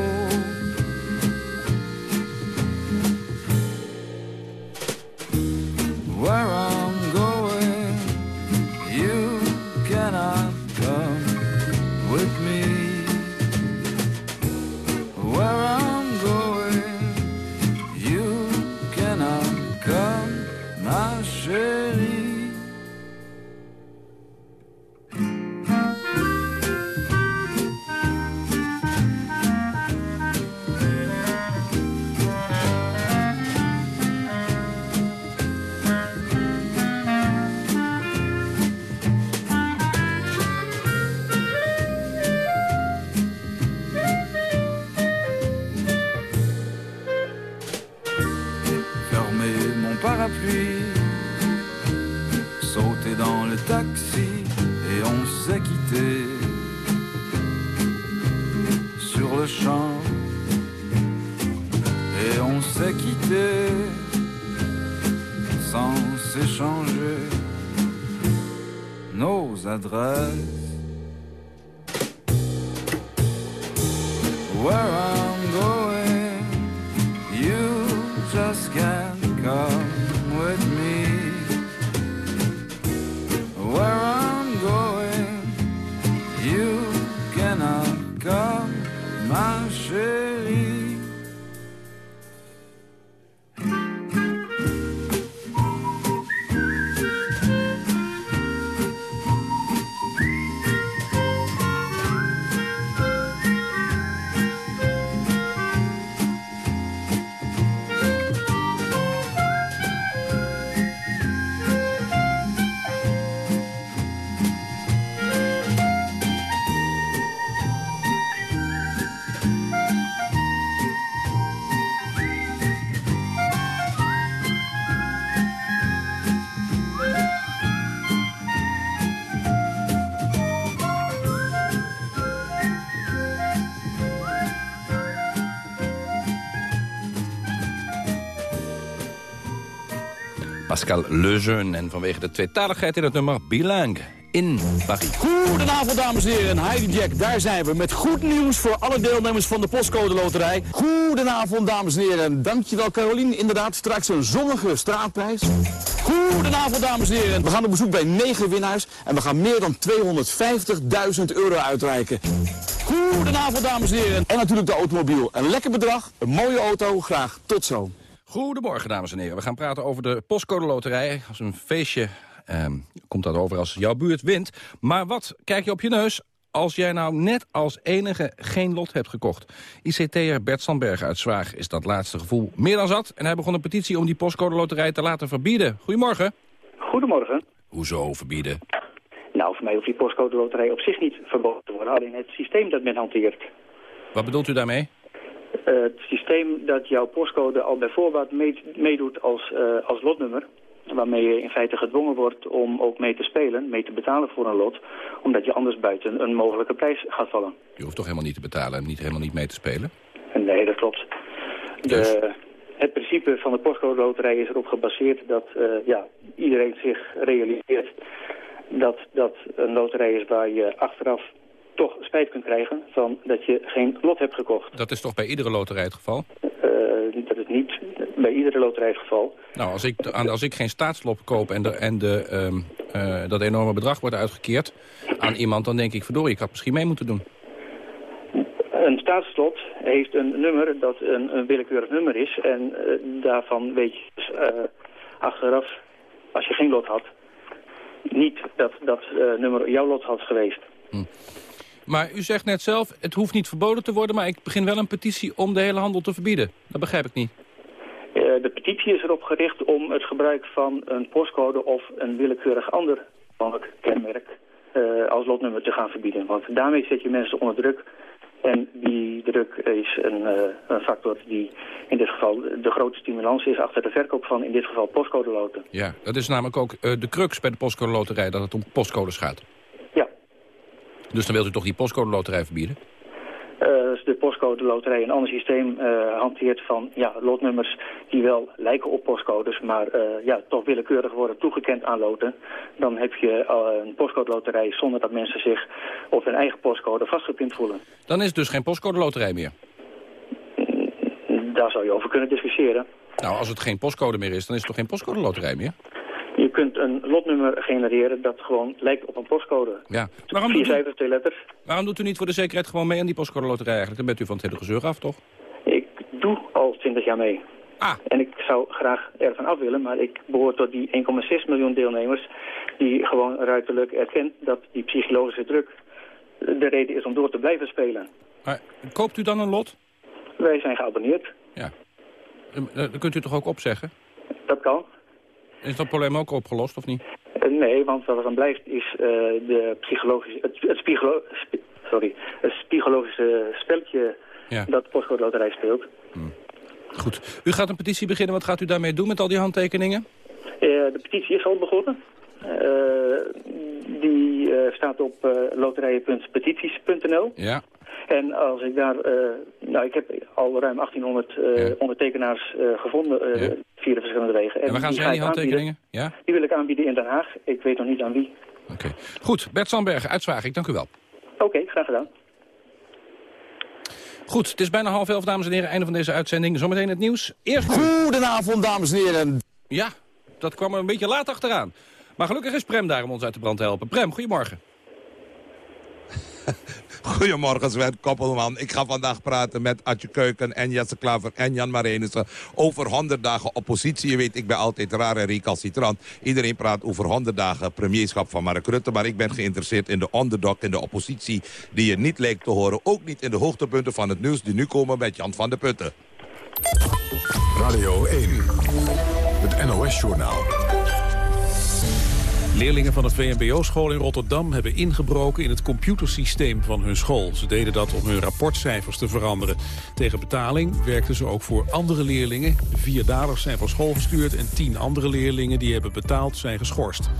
Speaker 1: Pascal Lejeune. En vanwege de tweetaligheid in het nummer Bilingue in Paris.
Speaker 24: Goedenavond, dames en heren. Heidi Jack, daar zijn we. Met goed nieuws voor alle deelnemers van de Postcode Loterij. Goedenavond, dames en heren. Dankjewel, Carolien. Inderdaad, straks een zonnige straatprijs. Goedenavond, dames en heren. We gaan op bezoek bij negen winnaars. En we gaan meer dan 250.000 euro uitreiken. Goedenavond, dames en heren. En natuurlijk de automobiel. Een lekker bedrag, een mooie auto. Graag tot zo.
Speaker 1: Goedemorgen, dames en heren. We gaan praten over de postcode loterij. Als een feestje ehm, komt dat over als jouw buurt wint. Maar wat kijk je op je neus als jij nou net als enige geen lot hebt gekocht? ICT'er Bert Sandberg uit Zwaag is dat laatste gevoel meer dan zat. En hij begon een petitie om die postcode loterij te laten verbieden. Goedemorgen.
Speaker 25: Goedemorgen.
Speaker 1: Hoezo verbieden?
Speaker 25: Nou, voor mij hoeft die postcode loterij op zich niet verboden te worden. Alleen het systeem dat men hanteert.
Speaker 1: Wat bedoelt u daarmee?
Speaker 25: Het systeem dat jouw postcode al bij voorbaat meedoet als, uh, als lotnummer. Waarmee je in feite gedwongen wordt om ook mee te spelen, mee te betalen voor een lot. Omdat je anders buiten een mogelijke prijs gaat vallen.
Speaker 1: Je hoeft toch helemaal niet te betalen en niet, helemaal niet mee te spelen?
Speaker 25: Nee, dat klopt. De, het principe van de postcode loterij is erop gebaseerd dat uh, ja, iedereen zich realiseert dat dat een loterij is waar je achteraf toch spijt kunt krijgen van dat je geen lot hebt gekocht.
Speaker 1: Dat is toch bij iedere loterij het geval?
Speaker 25: Uh, dat is niet bij iedere loterij het geval.
Speaker 1: Nou, als ik, als ik geen staatslot koop en, de, en de, um, uh, dat enorme bedrag wordt uitgekeerd aan iemand... dan denk ik, verdorie, ik had misschien mee moeten doen.
Speaker 25: Een staatslot heeft een nummer dat een, een willekeurig nummer is. En uh, daarvan weet je dus, achteraf, als je geen lot had... niet dat dat nummer jouw lot had geweest.
Speaker 1: Hm. Maar u zegt net zelf, het hoeft niet verboden te worden... maar ik begin wel een petitie om de hele handel te verbieden. Dat begrijp ik niet.
Speaker 25: Uh, de petitie is erop gericht om het gebruik van een postcode... of een willekeurig ander kenmerk uh, als lotnummer te gaan verbieden. Want daarmee zet je mensen onder druk... En die druk is een, uh, een, factor die in dit geval de grote stimulans is achter de verkoop van in dit geval postcode loten.
Speaker 1: Ja, dat is namelijk ook de crux bij de postcode loterij, dat het om postcodes gaat. Dus dan wilt u toch die postcode loterij verbieden?
Speaker 25: Uh, de postcode loterij een ander systeem uh, hanteert van ja, lotnummers die wel lijken op postcodes, maar uh, ja, toch willekeurig worden toegekend aan loten. Dan heb je een postcode loterij zonder dat mensen zich op hun eigen postcode vastgepind voelen.
Speaker 1: Dan is het dus geen postcode loterij meer?
Speaker 25: Daar zou je over kunnen discussiëren.
Speaker 1: Nou, als het geen postcode meer is, dan is het toch geen postcode loterij meer?
Speaker 25: Je kunt een lotnummer genereren dat gewoon lijkt op een postcode.
Speaker 1: Ja.
Speaker 25: Waarom Vier cijfers, twee letters.
Speaker 1: Waarom doet u niet voor de zekerheid gewoon mee aan die postcode loterij eigenlijk? Dan bent u van het hele gezeur af, toch?
Speaker 25: Ik doe al 20 jaar mee.
Speaker 1: Ah.
Speaker 25: En ik zou graag ervan af willen, maar ik behoor tot die 1,6 miljoen deelnemers... die gewoon ruiterlijk erkent dat die psychologische druk de reden is om door te blijven spelen.
Speaker 1: Maar koopt u dan een lot?
Speaker 25: Wij zijn geabonneerd.
Speaker 1: Ja. Dan kunt u toch ook opzeggen?
Speaker 25: Dat kan.
Speaker 1: Is dat probleem ook opgelost, of niet?
Speaker 25: Uh, nee, want wat er dan blijft is uh, de psychologische, het, het, spiegelo sp sorry, het psychologische spelletje ja. dat de postcode loterij speelt.
Speaker 1: Hmm. Goed. U gaat een petitie beginnen. Wat gaat u daarmee doen met al die handtekeningen?
Speaker 25: Uh, de petitie is al begonnen. Staat op uh, loterijen.petities.nl.
Speaker 1: Ja.
Speaker 25: En als ik daar, uh, nou ik heb al ruim 1800 uh, ja. ondertekenaars uh, gevonden ja. via de verschillende wegen.
Speaker 1: En, en waar gaan zij die handtekeningen? Ja?
Speaker 25: Die wil ik aanbieden in Den Haag. Ik weet nog niet aan wie.
Speaker 1: Oké. Okay. Goed, Bert Sandberg, uitzwaag. Ik dank u wel.
Speaker 25: Oké, okay, graag gedaan.
Speaker 1: Goed, het is bijna half elf, dames en heren. Einde van deze uitzending. Zometeen het nieuws. Eerst
Speaker 24: Goedenavond, dames en heren.
Speaker 1: Ja, dat kwam er een beetje laat achteraan. Maar gelukkig is Prem daar om ons uit de brand te helpen. Prem, goedemorgen.
Speaker 26: Goedemorgen Sven Koppelman. Ik ga vandaag praten met Adje Keuken en Jesse Klaver en Jan Marenissen over 100 dagen oppositie. Je weet, ik ben altijd raar en recalcitrant. Iedereen praat over 100 dagen premierschap van Mark Rutte. Maar ik ben geïnteresseerd in de underdog, in de oppositie die je niet lijkt te horen. Ook niet in de hoogtepunten van het nieuws die nu komen met Jan van der Putten.
Speaker 2: Radio 1, het NOS-journaal.
Speaker 3: Leerlingen van het VMBO-school in Rotterdam hebben ingebroken in het computersysteem van hun school. Ze deden dat om hun rapportcijfers te veranderen. Tegen betaling werkten ze ook voor andere leerlingen. Vier daders zijn van school gestuurd en tien andere leerlingen die hebben betaald zijn geschorst.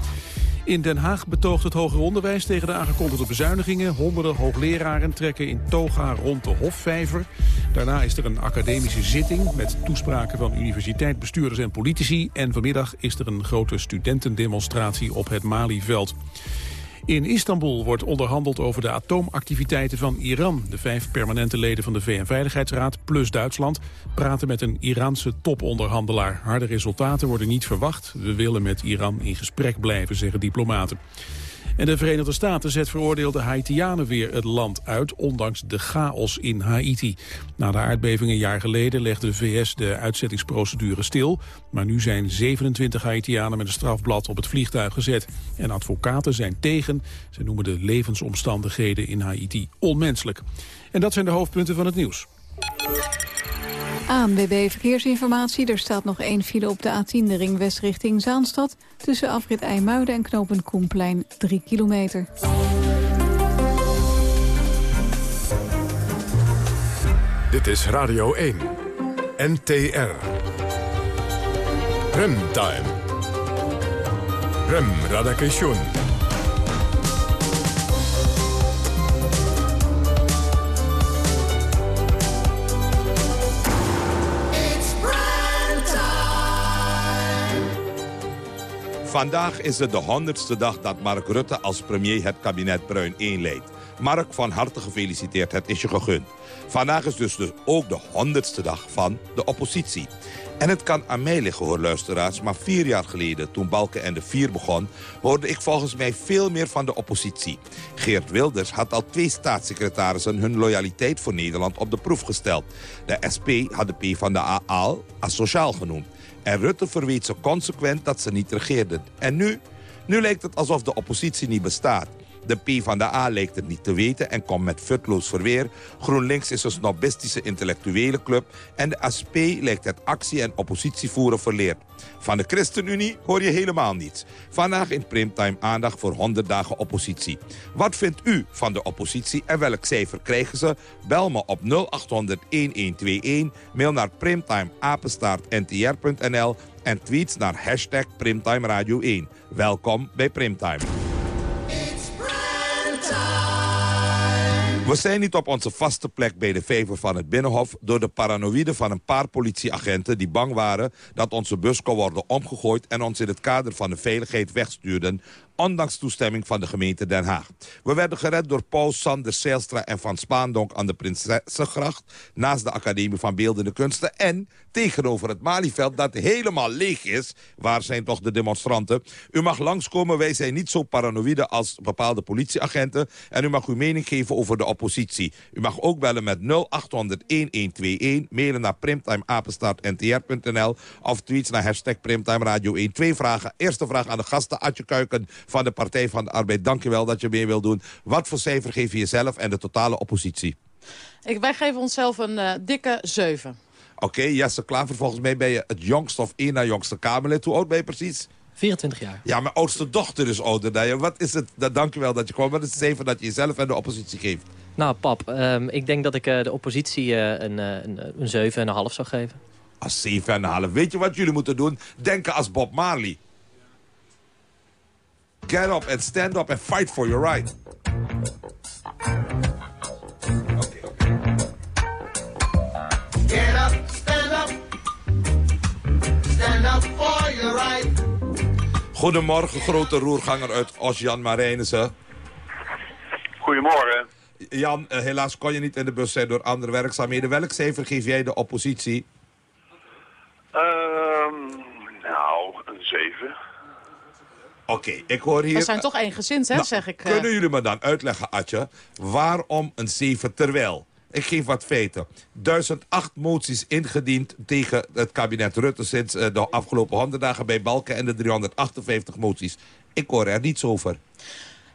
Speaker 3: In Den Haag betoogt het hoger onderwijs tegen de aangekondigde bezuinigingen. Honderden hoogleraren trekken in toga rond de Hofvijver. Daarna is er een academische zitting met toespraken van universiteitsbestuurders en politici. En vanmiddag is er een grote studentendemonstratie op het Malieveld. In Istanbul wordt onderhandeld over de atoomactiviteiten van Iran. De vijf permanente leden van de VN-veiligheidsraad plus Duitsland praten met een Iraanse toponderhandelaar. Harde resultaten worden niet verwacht. We willen met Iran in gesprek blijven, zeggen diplomaten. En de Verenigde Staten zet veroordeelde Haitianen weer het land uit, ondanks de chaos in Haiti. Na de aardbeving een jaar geleden legde de VS de uitzettingsprocedure stil. Maar nu zijn 27 Haitianen met een strafblad op het vliegtuig gezet. En advocaten zijn tegen. Ze noemen de levensomstandigheden in Haiti onmenselijk. En dat zijn de hoofdpunten van het nieuws.
Speaker 6: ANWB Verkeersinformatie. Er staat nog één file op de A10, de ring west richting Zaanstad. Tussen afrit IJmuiden en knopen Koenplein, 3 kilometer.
Speaker 2: Dit is Radio 1. NTR. Remtime. Rem Radakation.
Speaker 26: Vandaag is het de honderdste dag dat Mark Rutte als premier het kabinet Bruin 1 leidt. Mark, van harte gefeliciteerd, het is je gegund. Vandaag is dus, dus ook de honderdste dag van de oppositie. En het kan aan mij liggen hoor luisteraars, maar vier jaar geleden toen Balken en de Vier begon... hoorde ik volgens mij veel meer van de oppositie. Geert Wilders had al twee staatssecretarissen hun loyaliteit voor Nederland op de proef gesteld. De SP had de P van de A al asociaal genoemd. En Rutte verweet ze consequent dat ze niet regeerden. En nu? Nu lijkt het alsof de oppositie niet bestaat. De P van de A lijkt het niet te weten en komt met futloos verweer. GroenLinks is een snobistische intellectuele club. En de SP lijkt het actie- en oppositievoeren verleerd. Van de ChristenUnie hoor je helemaal niets. Vandaag in Primtime aandacht voor 100 dagen oppositie. Wat vindt u van de oppositie en welk cijfer krijgen ze? Bel me op 0800-1121, mail naar primtimeapenstaartntr.nl en tweets naar hashtag Primtime Radio 1. Welkom bij Primtime. We zijn niet op onze vaste plek bij de vijver van het Binnenhof... door de paranoïde van een paar politieagenten die bang waren... dat onze bus kon worden omgegooid en ons in het kader van de veiligheid wegstuurden ondanks toestemming van de gemeente Den Haag. We werden gered door Paul, Sander, Zijlstra en Van Spaandonk aan de Prinsessengracht... naast de Academie van Beeldende Kunsten... en tegenover het Malieveld dat helemaal leeg is. Waar zijn toch de demonstranten? U mag langskomen, wij zijn niet zo paranoïde als bepaalde politieagenten... en u mag uw mening geven over de oppositie. U mag ook bellen met 0800-1121, mailen naar primtimeapenstaartntr.nl... of tweets naar hashtag Primtime Radio 1. Twee vragen. Eerste vraag aan de gasten, Adje Kuiken van de Partij van de Arbeid. Dankjewel dat je mee wil doen. Wat voor cijfer geef je jezelf en de totale oppositie?
Speaker 27: Ik, wij geven onszelf een uh, dikke 7.
Speaker 26: Oké, okay, Jesse Klaver, volgens mij ben je het jongste of één na jongste Kamerlid. Hoe oud ben je precies?
Speaker 28: 24 jaar.
Speaker 26: Ja, mijn oudste dochter is ouder dan je. Wat is het, dat, dankjewel dat je kwam. Wat is het cijfer dat je jezelf en de oppositie geeft?
Speaker 28: Nou, pap, um, ik denk dat ik uh, de oppositie uh, een, een, een 7,5 zou geven.
Speaker 26: Als 7,5. Weet je wat jullie moeten doen? Denken als Bob Marley. Get up and stand up and fight for your right.
Speaker 29: Get up, stand up. Stand up for your right.
Speaker 26: Goedemorgen, grote roerganger uit Osjan Marijnissen.
Speaker 30: Goedemorgen.
Speaker 26: Jan, eh, helaas kon je niet in de bus zijn door andere werkzaamheden. Welk cijfer geef jij de oppositie?
Speaker 30: Ehm, nou, een 7.
Speaker 26: Oké, ik hoor hier...
Speaker 27: We zijn toch één gezind, hè,
Speaker 26: Nou,
Speaker 27: zeg ik. eh.
Speaker 26: Kunnen jullie me dan uitleggen, Atje, waarom een 7 terwijl? Ik geef wat feiten. 1008 moties ingediend tegen het kabinet Rutte sinds eh, de afgelopen 100 dagen bij Balken en de 358 moties. Ik hoor er niets over.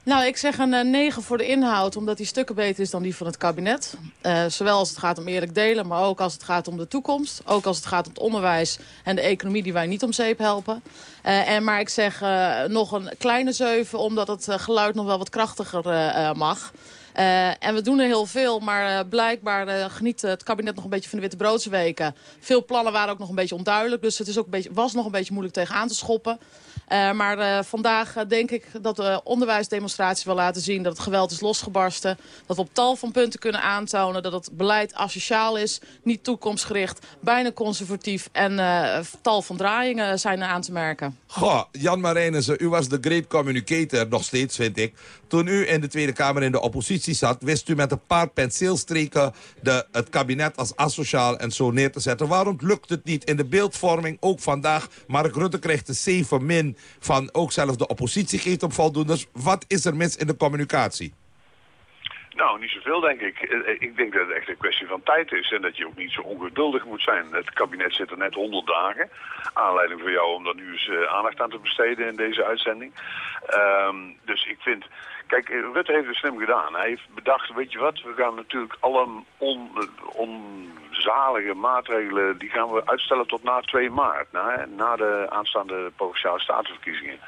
Speaker 27: Nou, ik zeg een eh, 9 voor de inhoud, omdat die stukken beter is dan die van het kabinet. Eh, zowel als het gaat om eerlijk delen, maar ook als het gaat om de toekomst. Ook als het gaat om het onderwijs en de economie die wij niet om zeep helpen. Eh, en, maar ik zeg eh, nog een kleine 7, omdat het eh, geluid nog wel wat krachtiger eh, eh, mag. Eh, en we doen er heel veel, maar eh, blijkbaar eh, geniet het kabinet nog een beetje van de witte. Veel plannen waren ook nog een beetje onduidelijk, dus het is ook een beetje, was nog een beetje moeilijk tegenaan te schoppen. Maar vandaag denk ik dat de onderwijsdemonstratie wil laten zien dat het geweld is losgebarsten. Dat we op tal van punten kunnen aantonen dat het beleid asociaal is, niet toekomstgericht, bijna conservatief en tal van draaiingen zijn aan te merken.
Speaker 26: Goh, Jan Marijnissen, u was de great communicator, nog steeds vind ik. Toen u in de Tweede Kamer in de oppositie zat... wist u met een paar penseelstreken de, het kabinet als asociaal en zo neer te zetten. Waarom lukt het niet in de beeldvorming, ook vandaag? Mark Rutte krijgt de 7 min van ook zelfs de oppositie geeft op voldoenders. Wat is er mis in de communicatie?
Speaker 30: Nou, niet zoveel denk ik. Eh, Ik denk dat het echt een kwestie van tijd is en dat je ook niet zo ongeduldig moet zijn. Het kabinet zit er net 100 dagen. Aanleiding voor jou om daar nu eens eh, aandacht aan te besteden in deze uitzending. Ehm, dus ik vind... Kijk, eh, Rutte heeft het slim gedaan. Hij heeft bedacht, weet je wat, we gaan natuurlijk alle on, onzalige maatregelen... die gaan we uitstellen tot na 2 maart, na, na de aanstaande Provinciale Statenverkiezingen.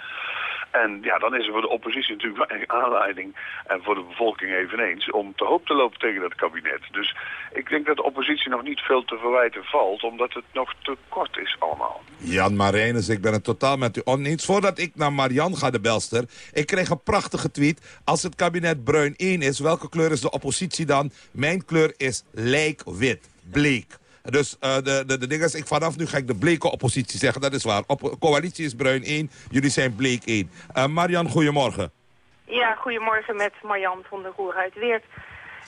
Speaker 30: En ja, dan is er voor de oppositie natuurlijk weinig aanleiding, en voor de bevolking eveneens, om te hoop te lopen tegen dat kabinet. Dus ik denk dat de oppositie nog niet veel te verwijten valt, omdat het nog te kort is allemaal.
Speaker 26: Jan Marijnis, ik ben het totaal met u oneens. Voordat ik naar Marian ga, de belster. Ik kreeg een prachtige tweet. Als het kabinet bruin 1 is, welke kleur is de oppositie dan? Mijn kleur is lijkwit, bleek. Dus eh, de, de, de ding is, ik, vanaf nu ga ik de bleke oppositie zeggen. Dat is waar. Op, coalitie is bruin 1, jullie zijn bleek 1. Eh, Marian, goedemorgen.
Speaker 31: Ja, goedemorgen met Marjan van der Roer uit Weert.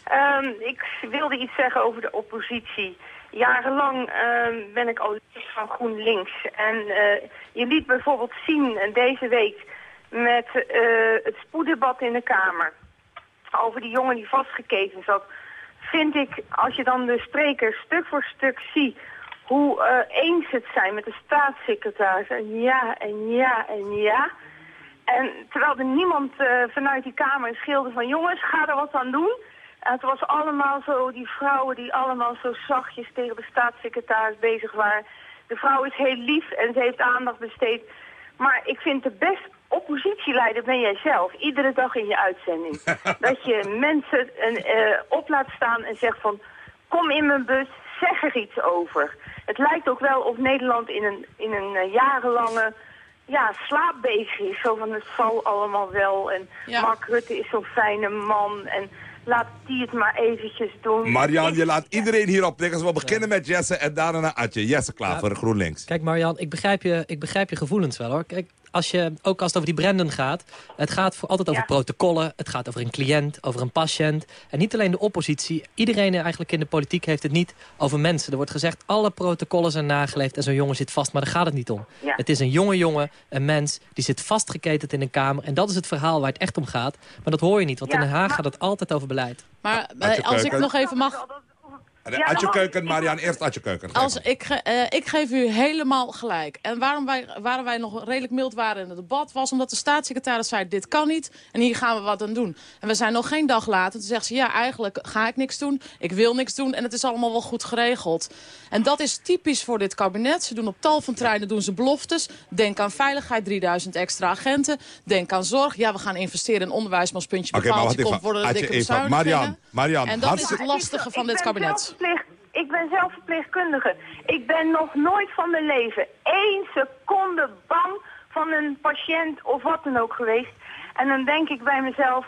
Speaker 31: Ehm, ik wilde iets zeggen over de oppositie. Jarenlang ehm, ben ik al lid van GroenLinks. En eh, je liet bijvoorbeeld zien deze week met het spoeddebat in de Kamer... over die jongen die vastgeketen zat... vind ik, als je dan de sprekers stuk voor stuk ziet... hoe eh, eens het zijn met de staatssecretaris. En ja, en ja, en ja... En terwijl er niemand eh, vanuit die kamer schreeuwde van jongens, ga er wat aan doen. En het was allemaal zo, die vrouwen die allemaal zo zachtjes tegen de staatssecretaris bezig waren. De vrouw is heel lief en ze heeft aandacht besteed. Maar ik vind de best oppositieleider ben jij zelf, iedere dag in je uitzending. dat je mensen een, eh, op laat staan en zegt van, kom in mijn bus, zeg er iets over. Het lijkt ook wel of Nederland in een, in een eh, jarenlange ja, slaap bezig is. Zo van het zal allemaal wel. En Mark Rutte is zo'n fijne man. En laat die het maar eventjes doen.
Speaker 26: Marian, je laat iedereen hierop liggen. We beginnen met Jesse en daarna naar Atje. Jesse, klaar voor GroenLinks.
Speaker 28: Kijk Marjan, ik begrijp, je, ik begrijp je gevoelens wel hoor. Kijk, als je, ook als het over die Brandon gaat... het gaat voor, altijd over protocollen, het gaat over een cliënt, over een patiënt. En niet alleen de oppositie, iedereen eigenlijk in de politiek heeft het niet over mensen. Er wordt gezegd, alle protocollen zijn nageleefd en zo'n jongen zit vast. Maar daar gaat het niet om.
Speaker 31: Ja.
Speaker 28: Het is een jonge jongen, een mens, die zit vastgeketend in een kamer. En dat is het verhaal waar het echt om gaat. Maar dat hoor je niet, want in Den Haag gaat het altijd over beleid.
Speaker 27: Maar eh, als ik nog even mag...
Speaker 26: Atje Keuken, Marian, eerst Atje Keuken.
Speaker 27: Als ik, ge- eh, ik geef u helemaal gelijk. En waarom wij, waarom wij nog redelijk mild waren in het debat... was omdat de staatssecretaris zei, dit kan niet en hier gaan we wat aan doen. En we zijn nog geen dag later. Toen zegt ze, ja, eigenlijk ga ik niks doen. Ik wil niks doen en het is allemaal wel goed geregeld. En dat is typisch voor dit kabinet. Ze doen op tal van treinen doen ze beloftes. Denk aan veiligheid, 3000 extra agenten. Denk aan zorg. Ja, we gaan investeren in onderwijs, maar als puntje
Speaker 26: Oké,
Speaker 27: bij
Speaker 26: maar
Speaker 27: paaltje
Speaker 26: wacht
Speaker 27: komt, worden er
Speaker 26: Atje,
Speaker 27: dikke bezuinigingen.
Speaker 26: Marian, Marian,
Speaker 27: En dat is het lastige van dit kabinet.
Speaker 31: Ik ben zelf verpleegkundige. Ik ben nog nooit van mijn leven één seconde bang van een patiënt of wat dan ook geweest. En dan denk ik bij mezelf,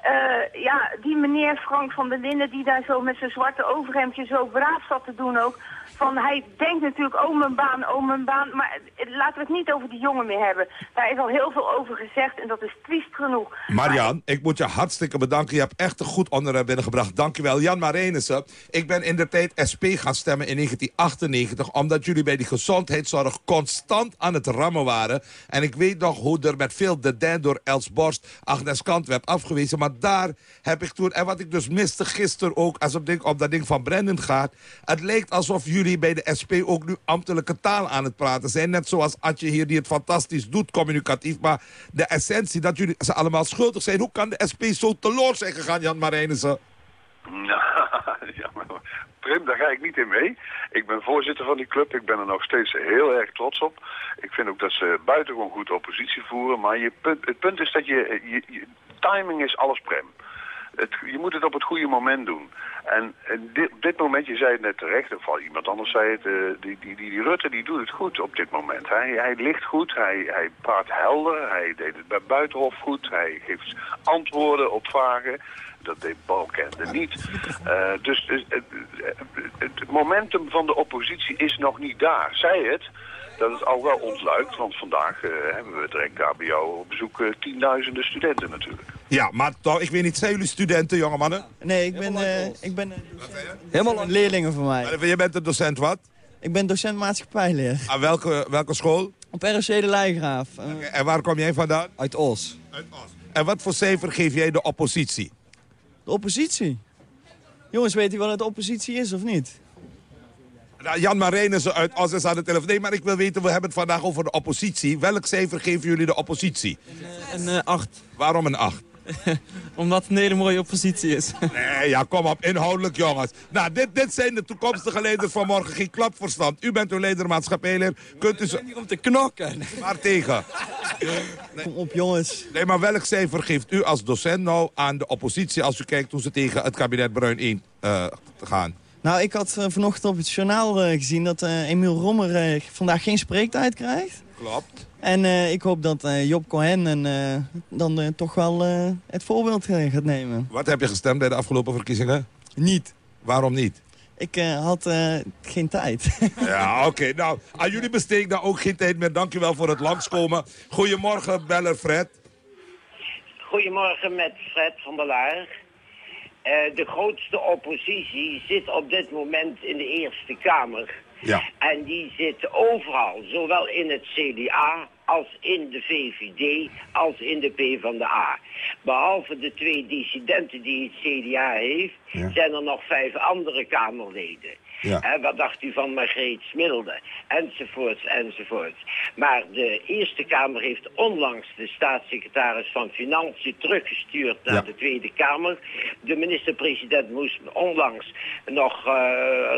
Speaker 31: eh, ja, die meneer Frank van der Linden die daar zo met zijn zwarte overhemdje zo braaf zat te doen ook. Van hij denkt natuurlijk, oh mijn baan, oh mijn baan. Maar laten we het niet over die jongen meer hebben. Daar is al heel veel over gezegd en dat is triest genoeg.
Speaker 26: Marian, ik moet je hartstikke bedanken. Je hebt echt een goed onderwerp binnengebracht. Dankjewel. Jan Marenissen, ik ben in de tijd SP gaan stemmen in 1998... omdat jullie bij die gezondheidszorg constant aan het rammen waren. En ik weet nog hoe er met veel dedijn door Els Borst... Agnes Kant werd afgewezen. Maar daar heb ik toen... En wat ik dus miste gisteren ook, als het op dat ding van Brendan gaat... het lijkt alsof jullie bij de SP ook nu ambtelijke taal aan het praten zijn. Net zoals Adje hier, die het fantastisch doet, communicatief. Maar de essentie dat jullie ze allemaal schuldig zijn. Hoe kan de SP zo teloor zijn gegaan, Jan Marijnissen?
Speaker 30: ja, Prim, daar ga ik niet in mee. Ik ben voorzitter van die club. Ik ben er nog steeds heel erg trots op. Ik vind ook dat ze buitengewoon goed oppositie voeren. Maar je het punt is dat je, je, je timing is alles Prem. Het, je moet het op het goede moment doen. En, dit, op dit moment, je zei het net terecht, of iemand anders zei het, uh, die, die, die, die, Rutte die doet het goed op dit moment. Hij, hij ligt goed, hij, hij praat helder, hij deed het bij Buitenhof goed, hij geeft antwoorden op vragen. Dat deed Balkende niet. Uh, dus het, het momentum van de oppositie is nog niet daar. Zij het, dat het al wel ontluikt. Want vandaag uh, hebben we direct bij jou op bezoek uh, tienduizenden studenten natuurlijk.
Speaker 26: Ja, maar toch, ik weet niet, zijn jullie studenten, jonge mannen?
Speaker 32: Nee, ik ben, uh, ik ben helemaal een leerlingen van mij.
Speaker 26: Maar je bent een docent wat?
Speaker 32: Ik ben docent maatschappijleer.
Speaker 26: Aan welke, welke school?
Speaker 32: Op ROC de Leijgraaf.
Speaker 26: Okay, en waar kom jij vandaan?
Speaker 32: Uit Os.
Speaker 26: Uit Os. En wat voor cijfer geef jij de oppositie?
Speaker 32: De oppositie? Jongens, weet u wat de oppositie is of niet?
Speaker 26: Jan Marijnissen uit Os is aan de telefoon. Nee, maar ik wil weten, we hebben het vandaag over de oppositie. Welk cijfer geven jullie de oppositie?
Speaker 32: Een 8. Uh,
Speaker 26: Waarom een 8?
Speaker 32: Omdat het een hele mooie oppositie is.
Speaker 26: nee, ja, kom op, inhoudelijk jongens. Nou, dit, dit zijn de toekomstige leiders van morgen. Geen klapverstand. U bent uw leider maatschappijleer. Kunt u ze...
Speaker 32: niet om te knokken.
Speaker 26: Waar tegen?
Speaker 32: Nee. Kom op, jongens.
Speaker 26: Nee, maar welk cijfer geeft u als docent nou aan de oppositie... als u kijkt hoe ze tegen het kabinet Bruin 1 uh, gaan?
Speaker 32: Nou, ik had uh, vanochtend op het journaal uh, gezien dat uh, Emiel Rommer uh, vandaag geen spreektijd krijgt.
Speaker 26: Klopt.
Speaker 32: En ik hoop dat Job Cohen en, dan toch wel het voorbeeld gaat nemen.
Speaker 26: Wat heb je gestemd bij de afgelopen verkiezingen?
Speaker 32: Niet.
Speaker 26: Waarom niet?
Speaker 32: Ik had geen tijd.
Speaker 26: ja, oké. Okay. Nou, aan jullie besteed ik daar ook geen tijd meer. Dankjewel voor het langskomen. Goedemorgen, beller Fred.
Speaker 33: Goedemorgen met Fred van der Laar. Uh, de grootste oppositie zit op dit moment in de Eerste Kamer.
Speaker 26: Ja.
Speaker 33: En die zit overal, zowel in het CDA als in de VVD, als in de PvdA. Behalve de twee dissidenten die het CDA heeft, ja. zijn er nog vijf andere Kamerleden.
Speaker 26: Ja.
Speaker 33: Wat dacht u van Margreet Smilde? Enzovoorts, enzovoorts. Maar de Eerste Kamer heeft onlangs de staatssecretaris van Financiën teruggestuurd naar
Speaker 26: Ja.
Speaker 33: de Tweede Kamer. De minister-president moest onlangs nog uh,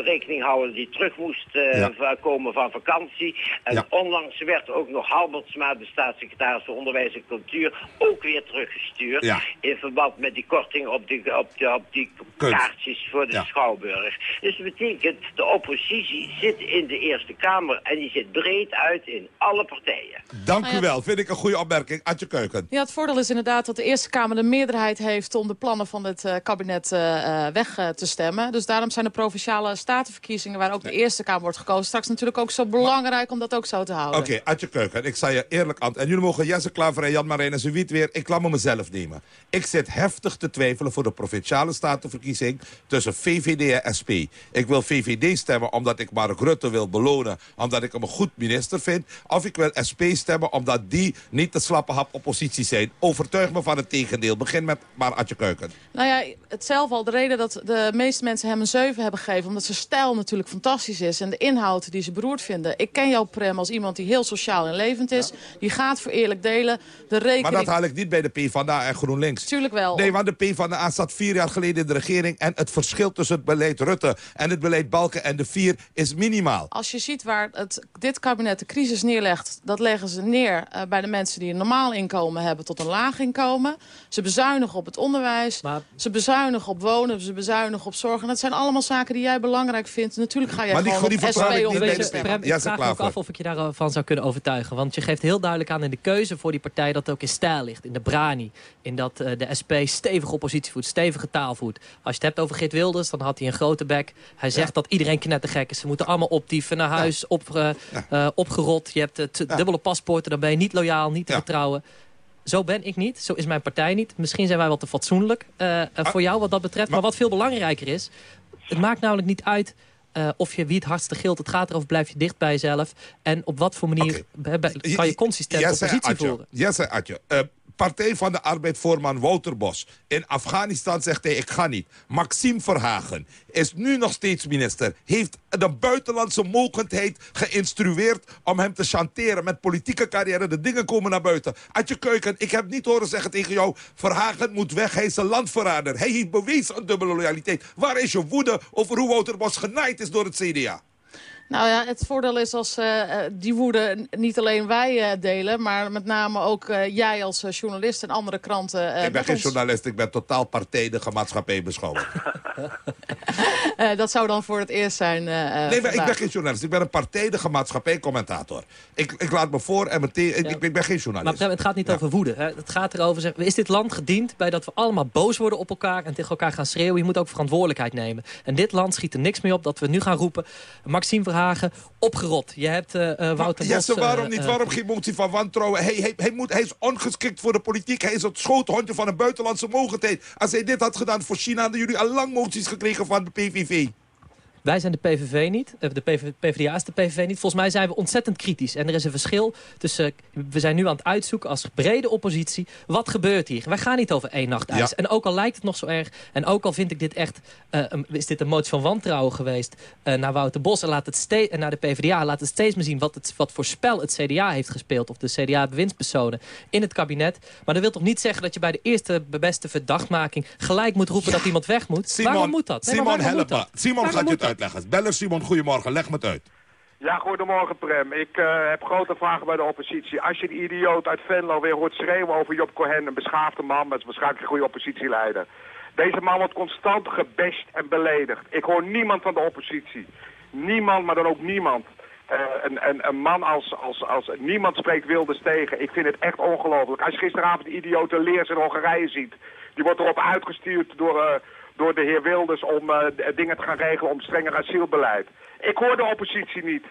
Speaker 33: rekening houden die terug moest uh,
Speaker 26: Ja.
Speaker 33: komen van vakantie. En onlangs werd ook nog Halbertsma, de staatssecretaris voor Onderwijs en Cultuur, ook weer teruggestuurd. In verband met die korting op die, op die, op die kaartjes voor de. Schouwburg. Dus dat betekent, de oppositie zit in de Eerste Kamer en die zit breed uit in alle partijen.
Speaker 26: Dank u wel. Vind ik een goede opmerking. Adje Keuken.
Speaker 27: Ja, het voordeel is inderdaad dat de Eerste Kamer de meerderheid heeft... om de plannen van het eh, kabinet eh, eh, weg te stemmen. Dus daarom zijn de Provinciale Statenverkiezingen... waar ook de Eerste Kamer wordt gekozen... straks natuurlijk ook zo belangrijk om dat ook zo te houden.
Speaker 26: Oké, Adje Keuken. Ik zal je eerlijk antwoorden. En jullie mogen Jesse Klaver en Jan Marijn en weer. Ik laat me mezelf nemen. Ik zit heftig te twijfelen voor de Provinciale Statenverkiezing... tussen VVD en SP. Ik wil VVD stemmen omdat ik Mark Rutte wil belonen... omdat ik hem een goed minister vind. Of ik wil SP stemmen omdat die niet de slappe hap oppositie zijn. Overtuig me van het tegendeel. Begin met maar Adje Keuken.
Speaker 27: Nou ja, het zelf al de reden dat de meeste mensen hem een 7 hebben gegeven... omdat zijn stijl natuurlijk fantastisch is en de inhoud die ze beroerd vinden. Ik ken jou, Prem, als iemand die heel sociaal en levend is. Die gaat voor eerlijk delen. De rekening...
Speaker 26: Maar dat haal ik niet bij de PvdA en GroenLinks.
Speaker 27: Tuurlijk wel.
Speaker 26: Nee, want de PvdA zat vier jaar geleden in de regering... en het verschil tussen het beleid Rutte en het beleid Balken en de vier is minimaal.
Speaker 27: Als je ziet waar het, dit kabinet de crisis neerlegt... dat leggen ze neer eh, bij de mensen die een normaal inkomen hebben... tot een laag inkomen. Ze bezuinigen op het onderwijs. Ze bezuinigen op wonen. Ze bezuinigen op zorg. En dat zijn allemaal zaken die jij belangrijk vindt. Natuurlijk ga jij
Speaker 26: Maar die-
Speaker 27: gewoon
Speaker 26: die
Speaker 27: op SP
Speaker 26: ik niet de. Ja,
Speaker 28: ik vraag me ook af of ik je daarvan zou kunnen overtuigen. Want je geeft heel duidelijk aan in de keuze voor die partij... dat het ook in stijl ligt, in de brani. In dat eh, de SP stevige oppositie voert, stevige taal voert. Als je het hebt over Geert Wilders, dan had hij een grote bek. Hij zegt dat iedereen knettergek is. Ze moeten allemaal optieven, naar huis, op, eh, eh, opgerot. Je hebt eh, t- dubbele paspoorten, dan ben je niet loyaal, niet te vertrouwen. Zo ben ik niet, zo is mijn partij niet. Misschien zijn wij wel te fatsoenlijk eh, eh, voor jou wat dat betreft. Maar, wat veel belangrijker is, het maakt namelijk niet uit... of je wie het hardste gilt, het gaat erover, blijf je dicht bij jezelf. En op wat voor manier kan je consistent
Speaker 26: Jij zei,
Speaker 28: oppositie voeren.
Speaker 26: jij zei, Adje, eh, Partij van de Arbeid voorman Wouter Bos. In Afghanistan zegt hij, ik ga niet. Maxime Verhagen is nu nog steeds minister. Heeft de buitenlandse mogendheid geïnstrueerd om hem te chanteren met politieke carrière. De dingen komen naar buiten. Adje Keuken, ik heb niet horen zeggen tegen jou... Verhagen moet weg, hij is een landverrader. Hij heeft bewezen een dubbele loyaliteit. Waar is je woede over hoe Wouter Bos genaaid is door het CDA?
Speaker 27: Nou ja, het voordeel is als eh, eh, die woede niet alleen wij eh, delen... maar met name ook eh, jij als journalist en andere kranten... eh,
Speaker 26: ik ben geen
Speaker 27: ons-
Speaker 26: journalist, ik ben totaal partijdige maatschappijbeschouwer.
Speaker 27: eh, dat zou dan voor het eerst zijn
Speaker 26: Nee, maar ik ben geen journalist. Ik ben een partijdige maatschappijcommentator. Ik, ik laat me voor en meteen... Ik, ik ben geen
Speaker 28: Maar
Speaker 26: journalist.
Speaker 28: Prem, het gaat niet over woede. Hè. Het gaat erover, zeg, is dit land gediend bij dat we allemaal boos worden op elkaar... en tegen elkaar gaan schreeuwen? Je moet ook verantwoordelijkheid nemen. En dit land schiet er niks mee op dat we nu gaan roepen... Maxime Verhagen, opgerot. Je hebt eh, eh, Wouter Bos...
Speaker 26: Jesse, waarom
Speaker 28: eh,
Speaker 26: niet?
Speaker 28: eh,
Speaker 26: Waarom geen motie van wantrouwen? Hij, hij, hij, moet, hij is ongeschikt voor de politiek. Hij is het schoothondje van een buitenlandse mogendheid. Als hij dit had gedaan voor China... hadden jullie al lang moties gekregen van de PVV.
Speaker 28: Wij zijn de PVV niet. Eh, De PV, PvdA is de PVV niet. Volgens mij zijn we ontzettend kritisch. En er is een verschil tussen... We zijn nu aan het uitzoeken als brede oppositie. Wat gebeurt hier? Wij gaan niet over één nacht ijs.
Speaker 26: Ja.
Speaker 28: En ook al lijkt het nog zo erg... en ook al vind ik dit echt... eh, een- is dit een motie van wantrouwen geweest... eh, naar Wouter Bos en, laat het en naar de PvdA... laat het steeds meer zien wat, het, wat voor spel het CDA heeft gespeeld... of de CDA-bewindspersonen in het kabinet. Maar dat wil toch niet zeggen dat je bij de eerste beste verdachtmaking... gelijk moet roepen dat iemand weg moet?
Speaker 26: Simon,
Speaker 28: waarom moet dat? Nee,
Speaker 26: Simon, help me. Simon gaat je Beller Simon, goedemorgen. Leg me het uit.
Speaker 34: Ja, goedemorgen Prem. Ik eh, heb grote vragen bij de oppositie. Als je die idioot uit Venlo weer hoort schreeuwen over Job Cohen, een beschaafde man, dat is waarschijnlijk een goede oppositieleider. Deze man wordt constant gebest en beledigd. Ik hoor niemand van de oppositie. Niemand, maar dan ook niemand. Eh, een, een, een man als, als, als niemand spreekt Wilders tegen. Ik vind het echt ongelooflijk. Als je gisteravond die idiote Leers in Hongarije ziet, die wordt erop uitgestuurd door, eh, door de heer Wilders om eh, d- dingen te gaan regelen om strenger asielbeleid. Ik hoor de oppositie niet.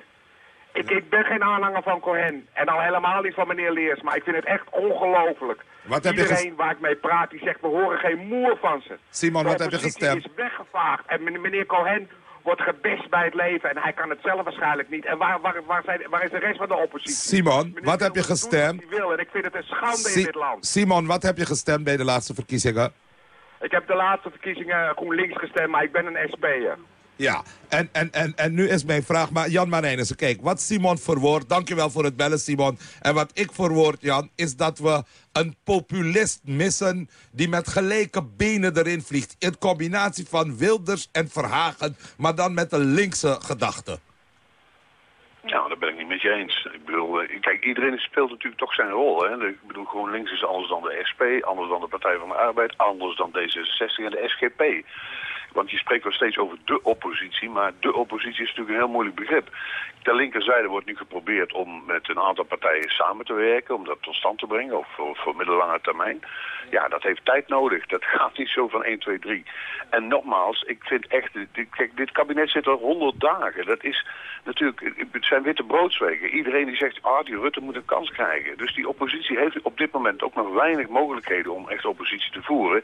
Speaker 34: Ik, ik ben geen aanhanger van Cohen. En al helemaal niet van meneer Leers. Maar ik vind het echt ongelooflijk. Iedereen waar ik mee praat, die zegt we horen geen moer van ze.
Speaker 26: Simon, wat heb je
Speaker 34: oppositie
Speaker 26: gestemd?
Speaker 34: is weggevaagd. En men- meneer Cohen wordt gebest bij het leven. En hij kan het zelf waarschijnlijk niet. En waar, waar, waar, zijn, waar is de rest van de oppositie?
Speaker 26: Simon,
Speaker 34: Meneer
Speaker 26: wat heb je gestemd?
Speaker 34: wil. En ik vind het een schande
Speaker 26: Si-
Speaker 34: in dit land.
Speaker 26: Simon, wat heb je gestemd bij de laatste verkiezingen?
Speaker 34: Ik heb de laatste verkiezingen GroenLinks gestemd, maar ik ben een SP'er.
Speaker 26: Ja, en, en, en, en nu is mijn vraag, maar Jan Marijnissen, kijk, wat Simon verwoordt, dankjewel voor het bellen Simon. En wat ik verwoord, Jan, is dat we een populist missen die met gelijke benen erin vliegt. In combinatie van Wilders en Verhagen, maar dan met een linkse gedachte.
Speaker 30: Ja, daar ben ik niet met eens. Ik bedoel, eh, kijk, iedereen speelt natuurlijk toch zijn rol. Hè? Ik bedoel, GroenLinks is anders dan de SP, anders dan de Partij van de Arbeid, anders dan D66 en de SGP. Want je spreekt wel steeds over de oppositie, maar de oppositie is natuurlijk een heel moeilijk begrip. Ter linkerzijde wordt nu geprobeerd om met een aantal partijen samen te werken, om dat tot stand te brengen, of voor, voor middellange termijn. Ja, dat heeft tijd nodig. Dat gaat niet zo van 1, 2, 3. En nogmaals, ik vind echt, kijk, dit kabinet zit er 100 dagen. Dat is natuurlijk, het zijn witte broodswegen. Iedereen die zegt, ah, die Rutte moet een kans krijgen. Dus die oppositie heeft op dit moment ook nog weinig mogelijkheden om echt oppositie te voeren.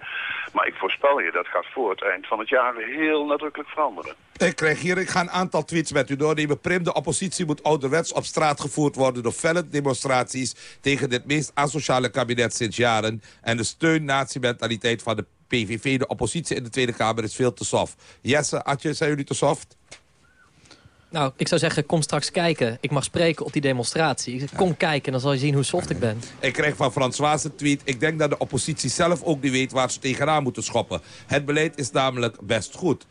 Speaker 30: Dat gaat voor het eind van het jaar heel nadrukkelijk veranderen.
Speaker 26: Ik krijg hier, ik ga een aantal tweets met u doornemen. Prim, de oppositie moet ouderwets op straat gevoerd worden... door felle demonstraties tegen dit meest asociale kabinet sinds jaren... en de steun-natie-mentaliteit van de PVV. De oppositie in de Tweede Kamer is veel te soft. Jesse, Adje, zijn jullie te soft?
Speaker 28: Nou, ik zou zeggen, kom straks kijken. Ik mag spreken op die demonstratie. Ik zeg, kom kijken, dan zal je zien hoe soft ik ben.
Speaker 26: Ik krijg van François een tweet. Ik denk dat de oppositie zelf ook niet weet waar ze tegenaan moeten schoppen. Het beleid is namelijk best goed.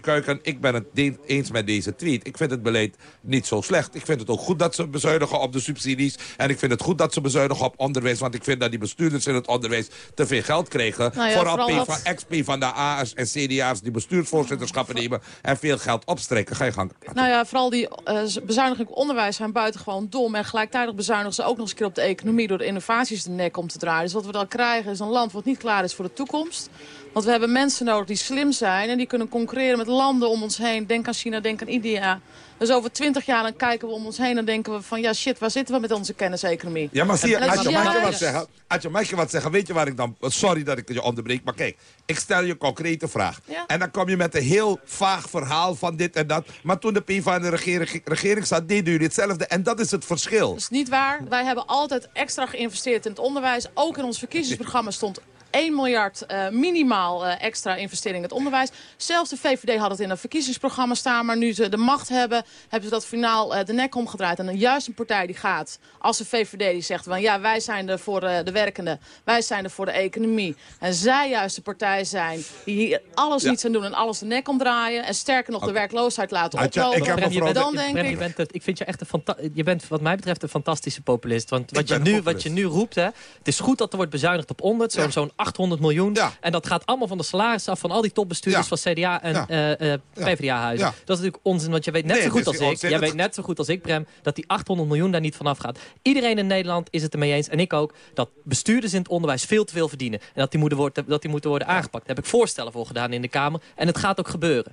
Speaker 26: Kuiken, ik ben het eens met deze tweet. Ik vind het beleid niet zo slecht. Ik vind het ook goed dat ze bezuinigen op de subsidies. En ik vind het goed dat ze bezuinigen op onderwijs. Want ik vind dat die bestuurders in het onderwijs te veel geld krijgen.
Speaker 27: Nou ja,
Speaker 26: vooral
Speaker 27: vooral dat-
Speaker 26: ex-P van de A's en CDA's die bestuursvoorzitterschappen nemen. En veel geld opstrekken. Ga je gang.
Speaker 27: Nou ja, vooral die eh, bezuiniging op onderwijs zijn buitengewoon dom. En gelijktijdig bezuinigen ze ook nog eens een keer op de economie... door de innovaties de nek om te draaien. Dus wat we dan krijgen is een land wat niet klaar is voor de toekomst. Want we hebben mensen nodig die slim zijn... en die kunnen concurreren met landen om ons heen. Denk aan China, denk aan India. Dus over twintig jaar dan kijken we om ons heen en denken we van... ja, shit, waar zitten we met onze kenniseconomie?
Speaker 26: Ja, maar zie je, ik je wat zeggen? Ik je wat zeggen? Weet je waar ik dan... Sorry dat ik je onderbreek, maar kijk. Ik stel je een concrete vraag.
Speaker 27: Ja.
Speaker 26: En dan kom je met een heel vaag verhaal van dit en dat. Maar toen de PvdA in de regering, regering zat, deden jullie hetzelfde. En dat is het verschil.
Speaker 27: Dat is niet waar. Wij hebben altijd extra geïnvesteerd in het onderwijs. Ook in ons verkiezingsprogramma stond 1 miljard eh, minimaal eh, extra investering in het onderwijs. Zelfs de VVD had het in een verkiezingsprogramma staan. Maar nu ze de macht hebben, hebben ze dat finaal eh, de nek omgedraaid. En dan juist een partij die gaat, als de VVD die zegt... Van, ja, wij zijn er voor eh, de werkenden, wij zijn er voor de economie. En zij juist de partij zijn die hier alles
Speaker 26: Ja.
Speaker 27: niets aan doen... en alles de nek omdraaien. En sterker nog de werkloosheid laten oplopen.
Speaker 26: ik heb
Speaker 28: je bent,
Speaker 27: dan denk ik-
Speaker 28: je bent, het- ik vind je echt een je bent wat mij betreft een fantastische populist. Want wat, je nu, wat je nu roept, hè, het is goed dat er wordt bezuinigd op 100, zo'n zo'n 800 miljoen.
Speaker 26: Ja.
Speaker 28: En dat gaat allemaal van de salaris af van al die topbestuurders
Speaker 26: Ja.
Speaker 28: van CDA en
Speaker 26: Ja.
Speaker 28: eh, eh, PvdA-huizen. Dat is natuurlijk onzin, want je weet net
Speaker 26: Nee,
Speaker 28: zo goed als ik, jij weet net zo goed als ik, Prem, dat die 800 miljoen daar niet vanaf gaat. Iedereen in Nederland is het ermee eens, en ik ook, dat bestuurders in het onderwijs veel te veel verdienen. En dat die moeten worden, dat die moeten worden aangepakt. Daar heb ik voorstellen voor gedaan in de Kamer. En het gaat ook gebeuren.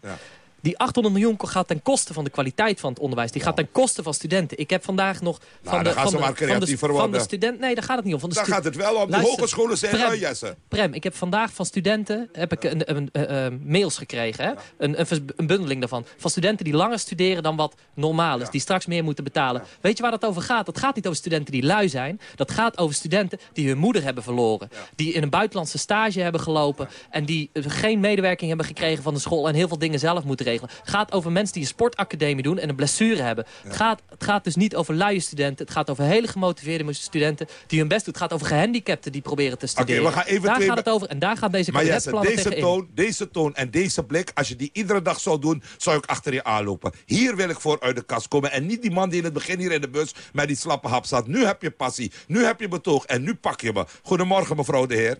Speaker 28: Die 800 miljoen gaat ten koste van de kwaliteit van het onderwijs. Die gaat ten koste van studenten. Ik heb vandaag nog van
Speaker 26: Nou,
Speaker 28: de, van de, van de, van de student. Nee, daar gaat het niet om. Van de
Speaker 26: Daar gaat het wel om. De hogescholen zijn
Speaker 28: Prem,
Speaker 26: Jesse.
Speaker 28: Prem, ik heb vandaag van studenten heb ik een, een, een, een- mails gekregen. Hè? Een, een bundeling daarvan. Van studenten die langer studeren dan wat normaal is. Die straks meer moeten betalen. Weet je waar dat over gaat? Dat gaat niet over studenten die lui zijn. Dat gaat over studenten die hun moeder hebben verloren. Die in een buitenlandse stage hebben gelopen. En die eh, geen medewerking hebben gekregen van de school. En heel veel dingen zelf moeten Het gaat over mensen die een sportacademie doen en een blessure hebben. Het, gaat, het gaat dus niet over luie studenten. Het gaat over hele gemotiveerde studenten die hun best doen. Het gaat over gehandicapten die proberen te studeren.
Speaker 26: we gaan even
Speaker 28: daar
Speaker 26: twee
Speaker 28: gaat het over. En daar gaat deze kabinetsplannen
Speaker 26: deze
Speaker 28: tegenin.
Speaker 26: toon, deze toon en deze blik, als je die iedere dag zou doen, zou ik achter je aanlopen. Hier wil ik voor uit de kast komen. En niet die man die in het begin hier in de bus met die slappe hap zat. Nu heb je passie, nu heb je betoog en nu pak je me. Goedemorgen, mevrouw de heer.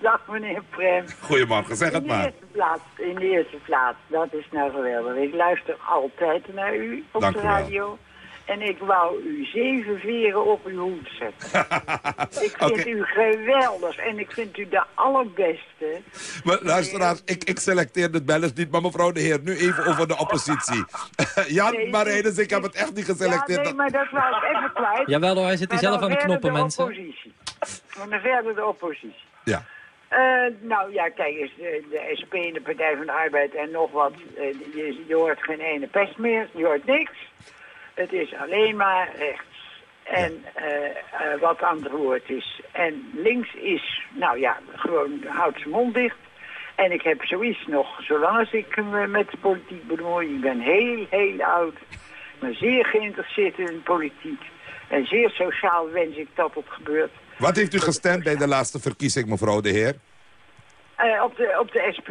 Speaker 35: Dag meneer Prem.
Speaker 26: Goedemorgen, zeg het
Speaker 35: in de
Speaker 26: maar.
Speaker 35: Eerste plaats, in de eerste plaats, dat is nou geweldig. Ik luister altijd naar u op
Speaker 26: Dank
Speaker 35: de
Speaker 26: u wel.
Speaker 35: radio. En ik wou u zeven veren op uw hoed zetten. ik vind u geweldig en ik vind u de allerbeste.
Speaker 26: Maar luisteraars, ik, ik selecteer de bellers niet, maar mevrouw de heer, nu even over de oppositie. Jan
Speaker 35: Nee,
Speaker 26: Marijnus, ik heb het echt niet
Speaker 35: Ja,
Speaker 26: geselecteerd.
Speaker 35: nee, maar dat wou ik even kwijt.
Speaker 28: Jawel hoor, hij zit hier
Speaker 35: Maar
Speaker 28: zelf aan de knoppen, mensen.
Speaker 35: oppositie. Maar dan verder de oppositie.
Speaker 26: Ja.
Speaker 35: Eh, nou ja, kijk eens, de, SP en de Partij van de Arbeid en nog wat. eh, je, hoort geen ene pest meer, je hoort niks. Het is alleen maar rechts. En eh, wat aan het woord is. En links is, nou ja, gewoon houdt zijn mond dicht. En ik heb zoiets nog, zolang als ik me met de politiek bemoei, ik ben heel, heel oud, maar zeer geïnteresseerd in politiek. En zeer sociaal wens ik dat het gebeurt.
Speaker 26: Wat heeft u gestemd bij de laatste verkiezing, mevrouw de heer?
Speaker 35: Eh, op, de, op de SP.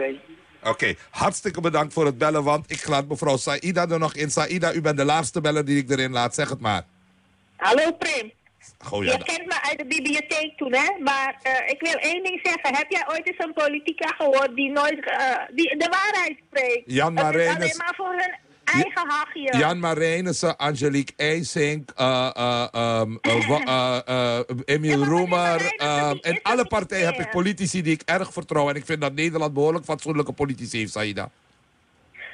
Speaker 26: Oké, hartstikke bedankt voor het bellen, want ik laat mevrouw Saida er nog in. Saida, u bent de laatste beller die ik erin laat, zeg het maar.
Speaker 36: Hallo Prim.
Speaker 26: Goeie
Speaker 36: Je kent me uit de bibliotheek toen, hè? Maar eh, ik wil één ding zeggen. Heb jij ooit eens een politica gehoord die nooit eh, die de waarheid spreekt?
Speaker 26: Jan
Speaker 36: Het is
Speaker 26: Marijnis-
Speaker 36: alleen maar voor hun eigen hachje.
Speaker 26: Jan Marijnissen, Angelique IJsink, eh, eh, ehm, eh, Emiel Roemer. ehm, in alle partijen heb ik politici die ik erg vertrouw. En ik vind dat Nederland behoorlijk fatsoenlijke politici heeft, Saida.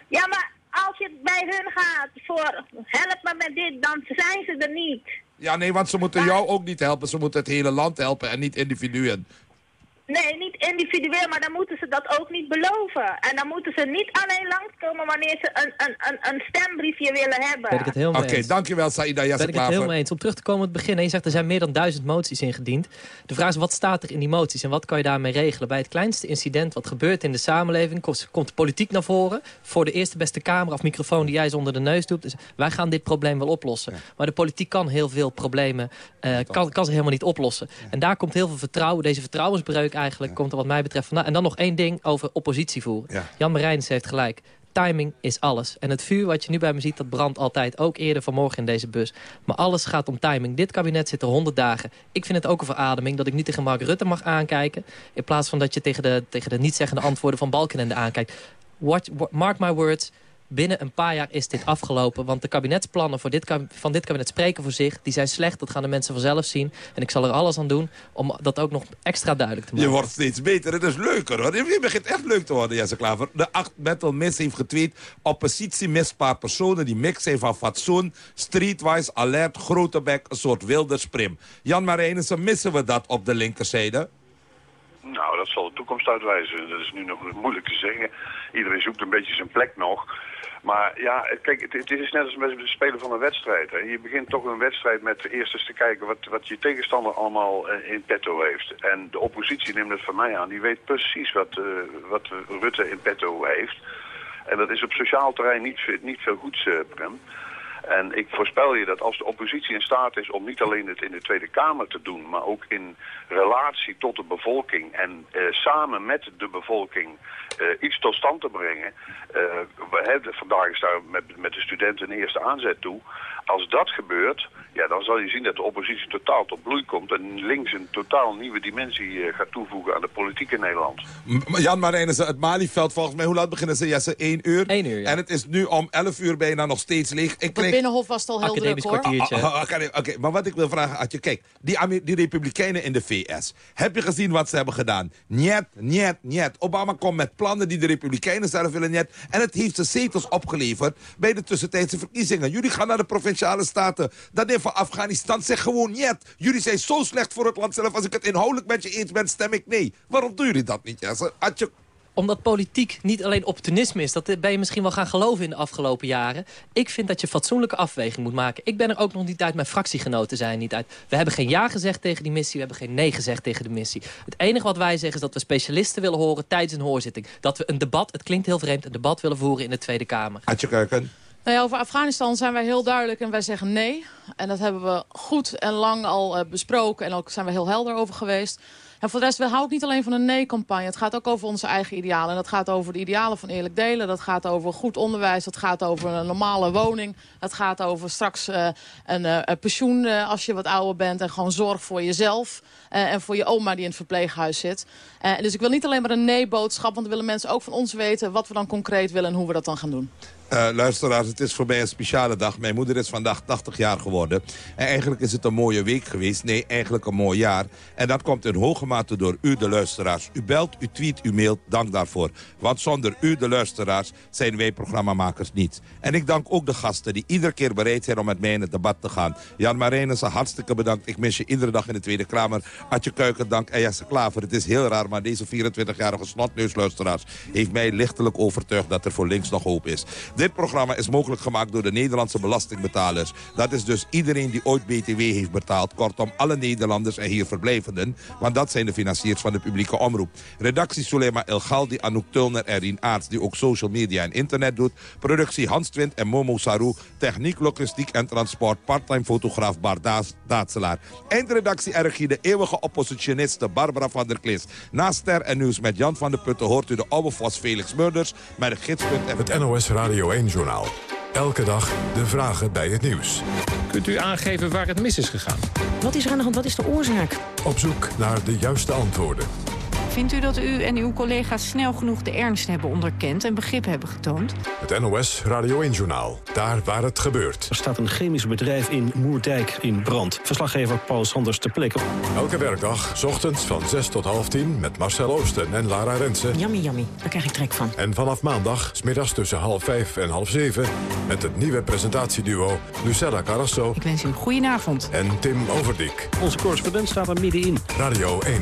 Speaker 36: Ja, maar als je bij hun gaat voor help me met dit, dan zijn ze er niet.
Speaker 26: Ja, nee, want ze moeten jou ook niet helpen. Ze moeten het hele land helpen en niet individuen.
Speaker 36: Nee, niet individueel, maar dan moeten ze dat ook niet beloven. En dan moeten ze niet alleen langskomen wanneer ze een, een, een, een stembriefje willen hebben.
Speaker 28: Ben ik het heel mee
Speaker 26: Oké,
Speaker 28: eens.
Speaker 26: dankjewel Saida
Speaker 28: Ben ik het helemaal eens. Om terug te komen op het begin. En je zegt er zijn meer dan duizend moties ingediend. De vraag is wat staat er in die moties en wat kan je daarmee regelen? Bij het kleinste incident wat gebeurt in de samenleving komt, komt de politiek naar voren. Voor de eerste beste camera of microfoon die jij eens onder de neus doet. Dus wij gaan dit probleem wel oplossen. Maar de politiek kan heel veel problemen, eh, kan, kan ze helemaal niet oplossen. En daar komt heel veel vertrouwen, deze vertrouwensbreuk eigenlijk komt er wat mij betreft vandaan. En dan nog één ding over oppositie voeren. Jan Marijns heeft gelijk. Timing is alles. En het vuur wat je nu bij me ziet, dat brandt altijd. Ook eerder vanmorgen in deze bus. Maar alles gaat om timing. Dit kabinet zit er 100 dagen. Ik vind het ook een verademing dat ik niet tegen Mark Rutte mag aankijken. In plaats van dat je tegen de, tegen de niet-zeggende antwoorden van Balkenende aankijkt. Watch, mark my words, binnen een paar jaar is dit afgelopen. Want de kabinetsplannen voor dit, van dit kabinet spreken voor zich. Die zijn slecht, dat gaan de mensen vanzelf zien. En ik zal er alles aan doen om dat ook nog extra duidelijk te maken.
Speaker 26: Je wordt steeds beter, het is leuker hoor. Je begint echt leuk te worden, Jesse Klaver. De 8 Metal Miss heeft getweet... oppositie mispaar personen die mix zijn van fatsoen... streetwise, alert, grote bek, een soort wilde sprim. Jan Marijnissen, missen we dat op de linkerzijde?
Speaker 30: Nou, dat zal de toekomst uitwijzen. Dat is nu nog moeilijk te zeggen. Iedereen zoekt een beetje zijn plek nog. Maar ja, kijk, het, is net als met het spelen van een wedstrijd. Hè. Je begint toch een wedstrijd met eerst eens te kijken wat, wat je tegenstander allemaal eh, in petto heeft. En de oppositie neemt het van mij aan. Die weet precies wat, uh, wat Rutte in petto heeft. En dat is op sociaal terrein niet, niet veel goeds, uh, Prem. En ik voorspel je dat als de oppositie in staat is om niet alleen het in de Tweede Kamer te doen, maar ook in relatie tot de bevolking en uh, samen met de bevolking uh, iets tot stand te brengen. Uh, we hebben, vandaag is daar met, met de studenten een eerste aanzet toe. Als dat gebeurt, ja, dan zal je zien dat de oppositie totaal tot bloei komt... en links een totaal nieuwe dimensie uh, gaat toevoegen aan de politiek in Nederland.
Speaker 26: Jan Marijnissen, het Malieveld, volgens mij, hoe laat beginnen ze? Jesse, 1 uur?
Speaker 28: 1 uur, ja.
Speaker 26: En het is nu om 11 uur bijna nog steeds leeg.
Speaker 27: Ik kreeg... Binnenhof was het al heel druk, hoor.
Speaker 26: Ah, ah, Oké, okay, maar wat ik wil vragen, Adje, kijk, die, die republikeinen in de VS... heb je gezien wat ze hebben gedaan? Niet, niet, niet. Obama komt met plannen die de republikeinen zelf willen niet. En het heeft ze zetels opgeleverd bij de tussentijdse verkiezingen. Jullie gaan naar de provinciale staten. Dat deel van Afghanistan zegt gewoon niet. Jullie zijn zo slecht voor het land zelf. Als ik het inhoudelijk met je eens ben, stem ik nee. Waarom doen jullie dat niet, Jesse? Adje
Speaker 28: omdat politiek niet alleen opportunisme is. Dat ben je misschien wel gaan geloven in de afgelopen jaren. Ik vind dat je fatsoenlijke afweging moet maken. Ik ben er ook nog niet uit, mijn fractiegenoten zijn niet uit. We hebben geen ja gezegd tegen die missie, we hebben geen nee gezegd tegen de missie. Het enige wat wij zeggen is dat we specialisten willen horen tijdens een hoorzitting. Dat we een debat, het klinkt heel vreemd, een debat willen voeren in de Tweede Kamer.
Speaker 26: Adje Kuiken.
Speaker 27: Nou ja, over Afghanistan zijn wij heel duidelijk en wij zeggen nee. En dat hebben we goed en lang al uh, besproken en ook zijn we heel helder over geweest. En voor de rest, we houden niet alleen van een nee-campagne. Het gaat ook over onze eigen idealen. En dat gaat over de idealen van eerlijk delen. Dat gaat over goed onderwijs. Dat gaat over een normale woning. Dat gaat over straks een, uh, een, pensioen als je wat ouder bent. En gewoon zorg voor jezelf. En voor je oma die in het verpleeghuis zit. dus ik wil niet alleen maar een nee-boodschap. Want dan willen mensen ook van ons weten wat we dan concreet willen. En hoe we dat dan gaan doen.
Speaker 26: Uh, luisteraars, het is voor mij een speciale dag. Mijn moeder is vandaag 80 jaar geworden. En eigenlijk is het een mooie week geweest. Nee, eigenlijk een mooi jaar. En dat komt in hoge mate door u, de luisteraars. U belt, u tweet, u mailt. Dank daarvoor. Want zonder u, de luisteraars, zijn wij programmamakers niet. En ik dank ook de gasten die iedere keer bereid zijn om met mij in het debat te gaan. Jan Marijnissen, hartstikke bedankt. Ik mis je iedere dag in de Tweede Kamer. Adje Kuiken, dank. En Jesse Klaver. Het is heel raar, maar deze 24-jarige snotneusluisteraars... heeft mij lichtelijk overtuigd dat er voor links nog hoop is. Dit programma is mogelijk gemaakt door de Nederlandse belastingbetalers. Dat is dus iedereen die ooit BTW heeft betaald. Kortom, alle Nederlanders en hier verblijvenden. Want dat zijn de financiers van de publieke omroep. Redactie Sulema El Galdi, Anouk Tulner en Rien Aarts... die ook social media en internet doet. Productie Hans Twint en Momo Saru. Techniek, logistiek en transport. Parttime fotograaf Bardaas Daatselaar. Eindredactie en regie de eeuwige oppositioniste Barbara van der Klis. Na Ster en Nieuws met Jan van der Putten hoort u de oude Vos Felix Murders... met de gids.fm.
Speaker 2: Het NOS Radio 1-journaal. Elke dag de vragen bij het nieuws.
Speaker 37: Kunt u aangeven waar het mis is gegaan?
Speaker 38: Wat is er aan de hand? Wat is de oorzaak?
Speaker 2: Op zoek naar de juiste antwoorden.
Speaker 38: Vindt u dat u en uw collega's snel genoeg de ernst hebben onderkend en begrip hebben getoond?
Speaker 2: Het NOS Radio 1-journaal. Daar waar het gebeurt.
Speaker 37: Er staat een chemisch bedrijf in Moerdijk in brand. Verslaggever Paul Sanders ter plekke.
Speaker 2: Elke werkdag, s ochtends van 6 tot half 10 met Marcel Oosten en Lara Rensen.
Speaker 38: Yummy, yummy. Daar krijg ik trek van.
Speaker 2: En vanaf maandag, smiddags tussen half 5 en half 7... met het nieuwe presentatieduo Lucella Carrasso.
Speaker 38: Ik wens u een goedenavond.
Speaker 2: En Tim Overdiek.
Speaker 37: Onze correspondent staat er middenin.
Speaker 2: Radio 1.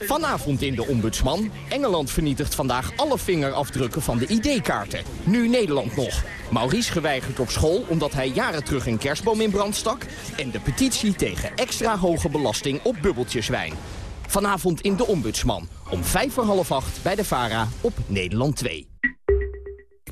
Speaker 39: Vanavond in de Ombudsman. Engeland vernietigt vandaag alle vingerafdrukken van de ID-kaarten. Nu Nederland nog. Maurice geweigerd op school omdat hij jaren terug een kerstboom in brand stak. En de petitie tegen extra hoge belasting op bubbeltjeswijn. Vanavond in de Ombudsman. Om vijf voor half acht bij de VARA op Nederland 2.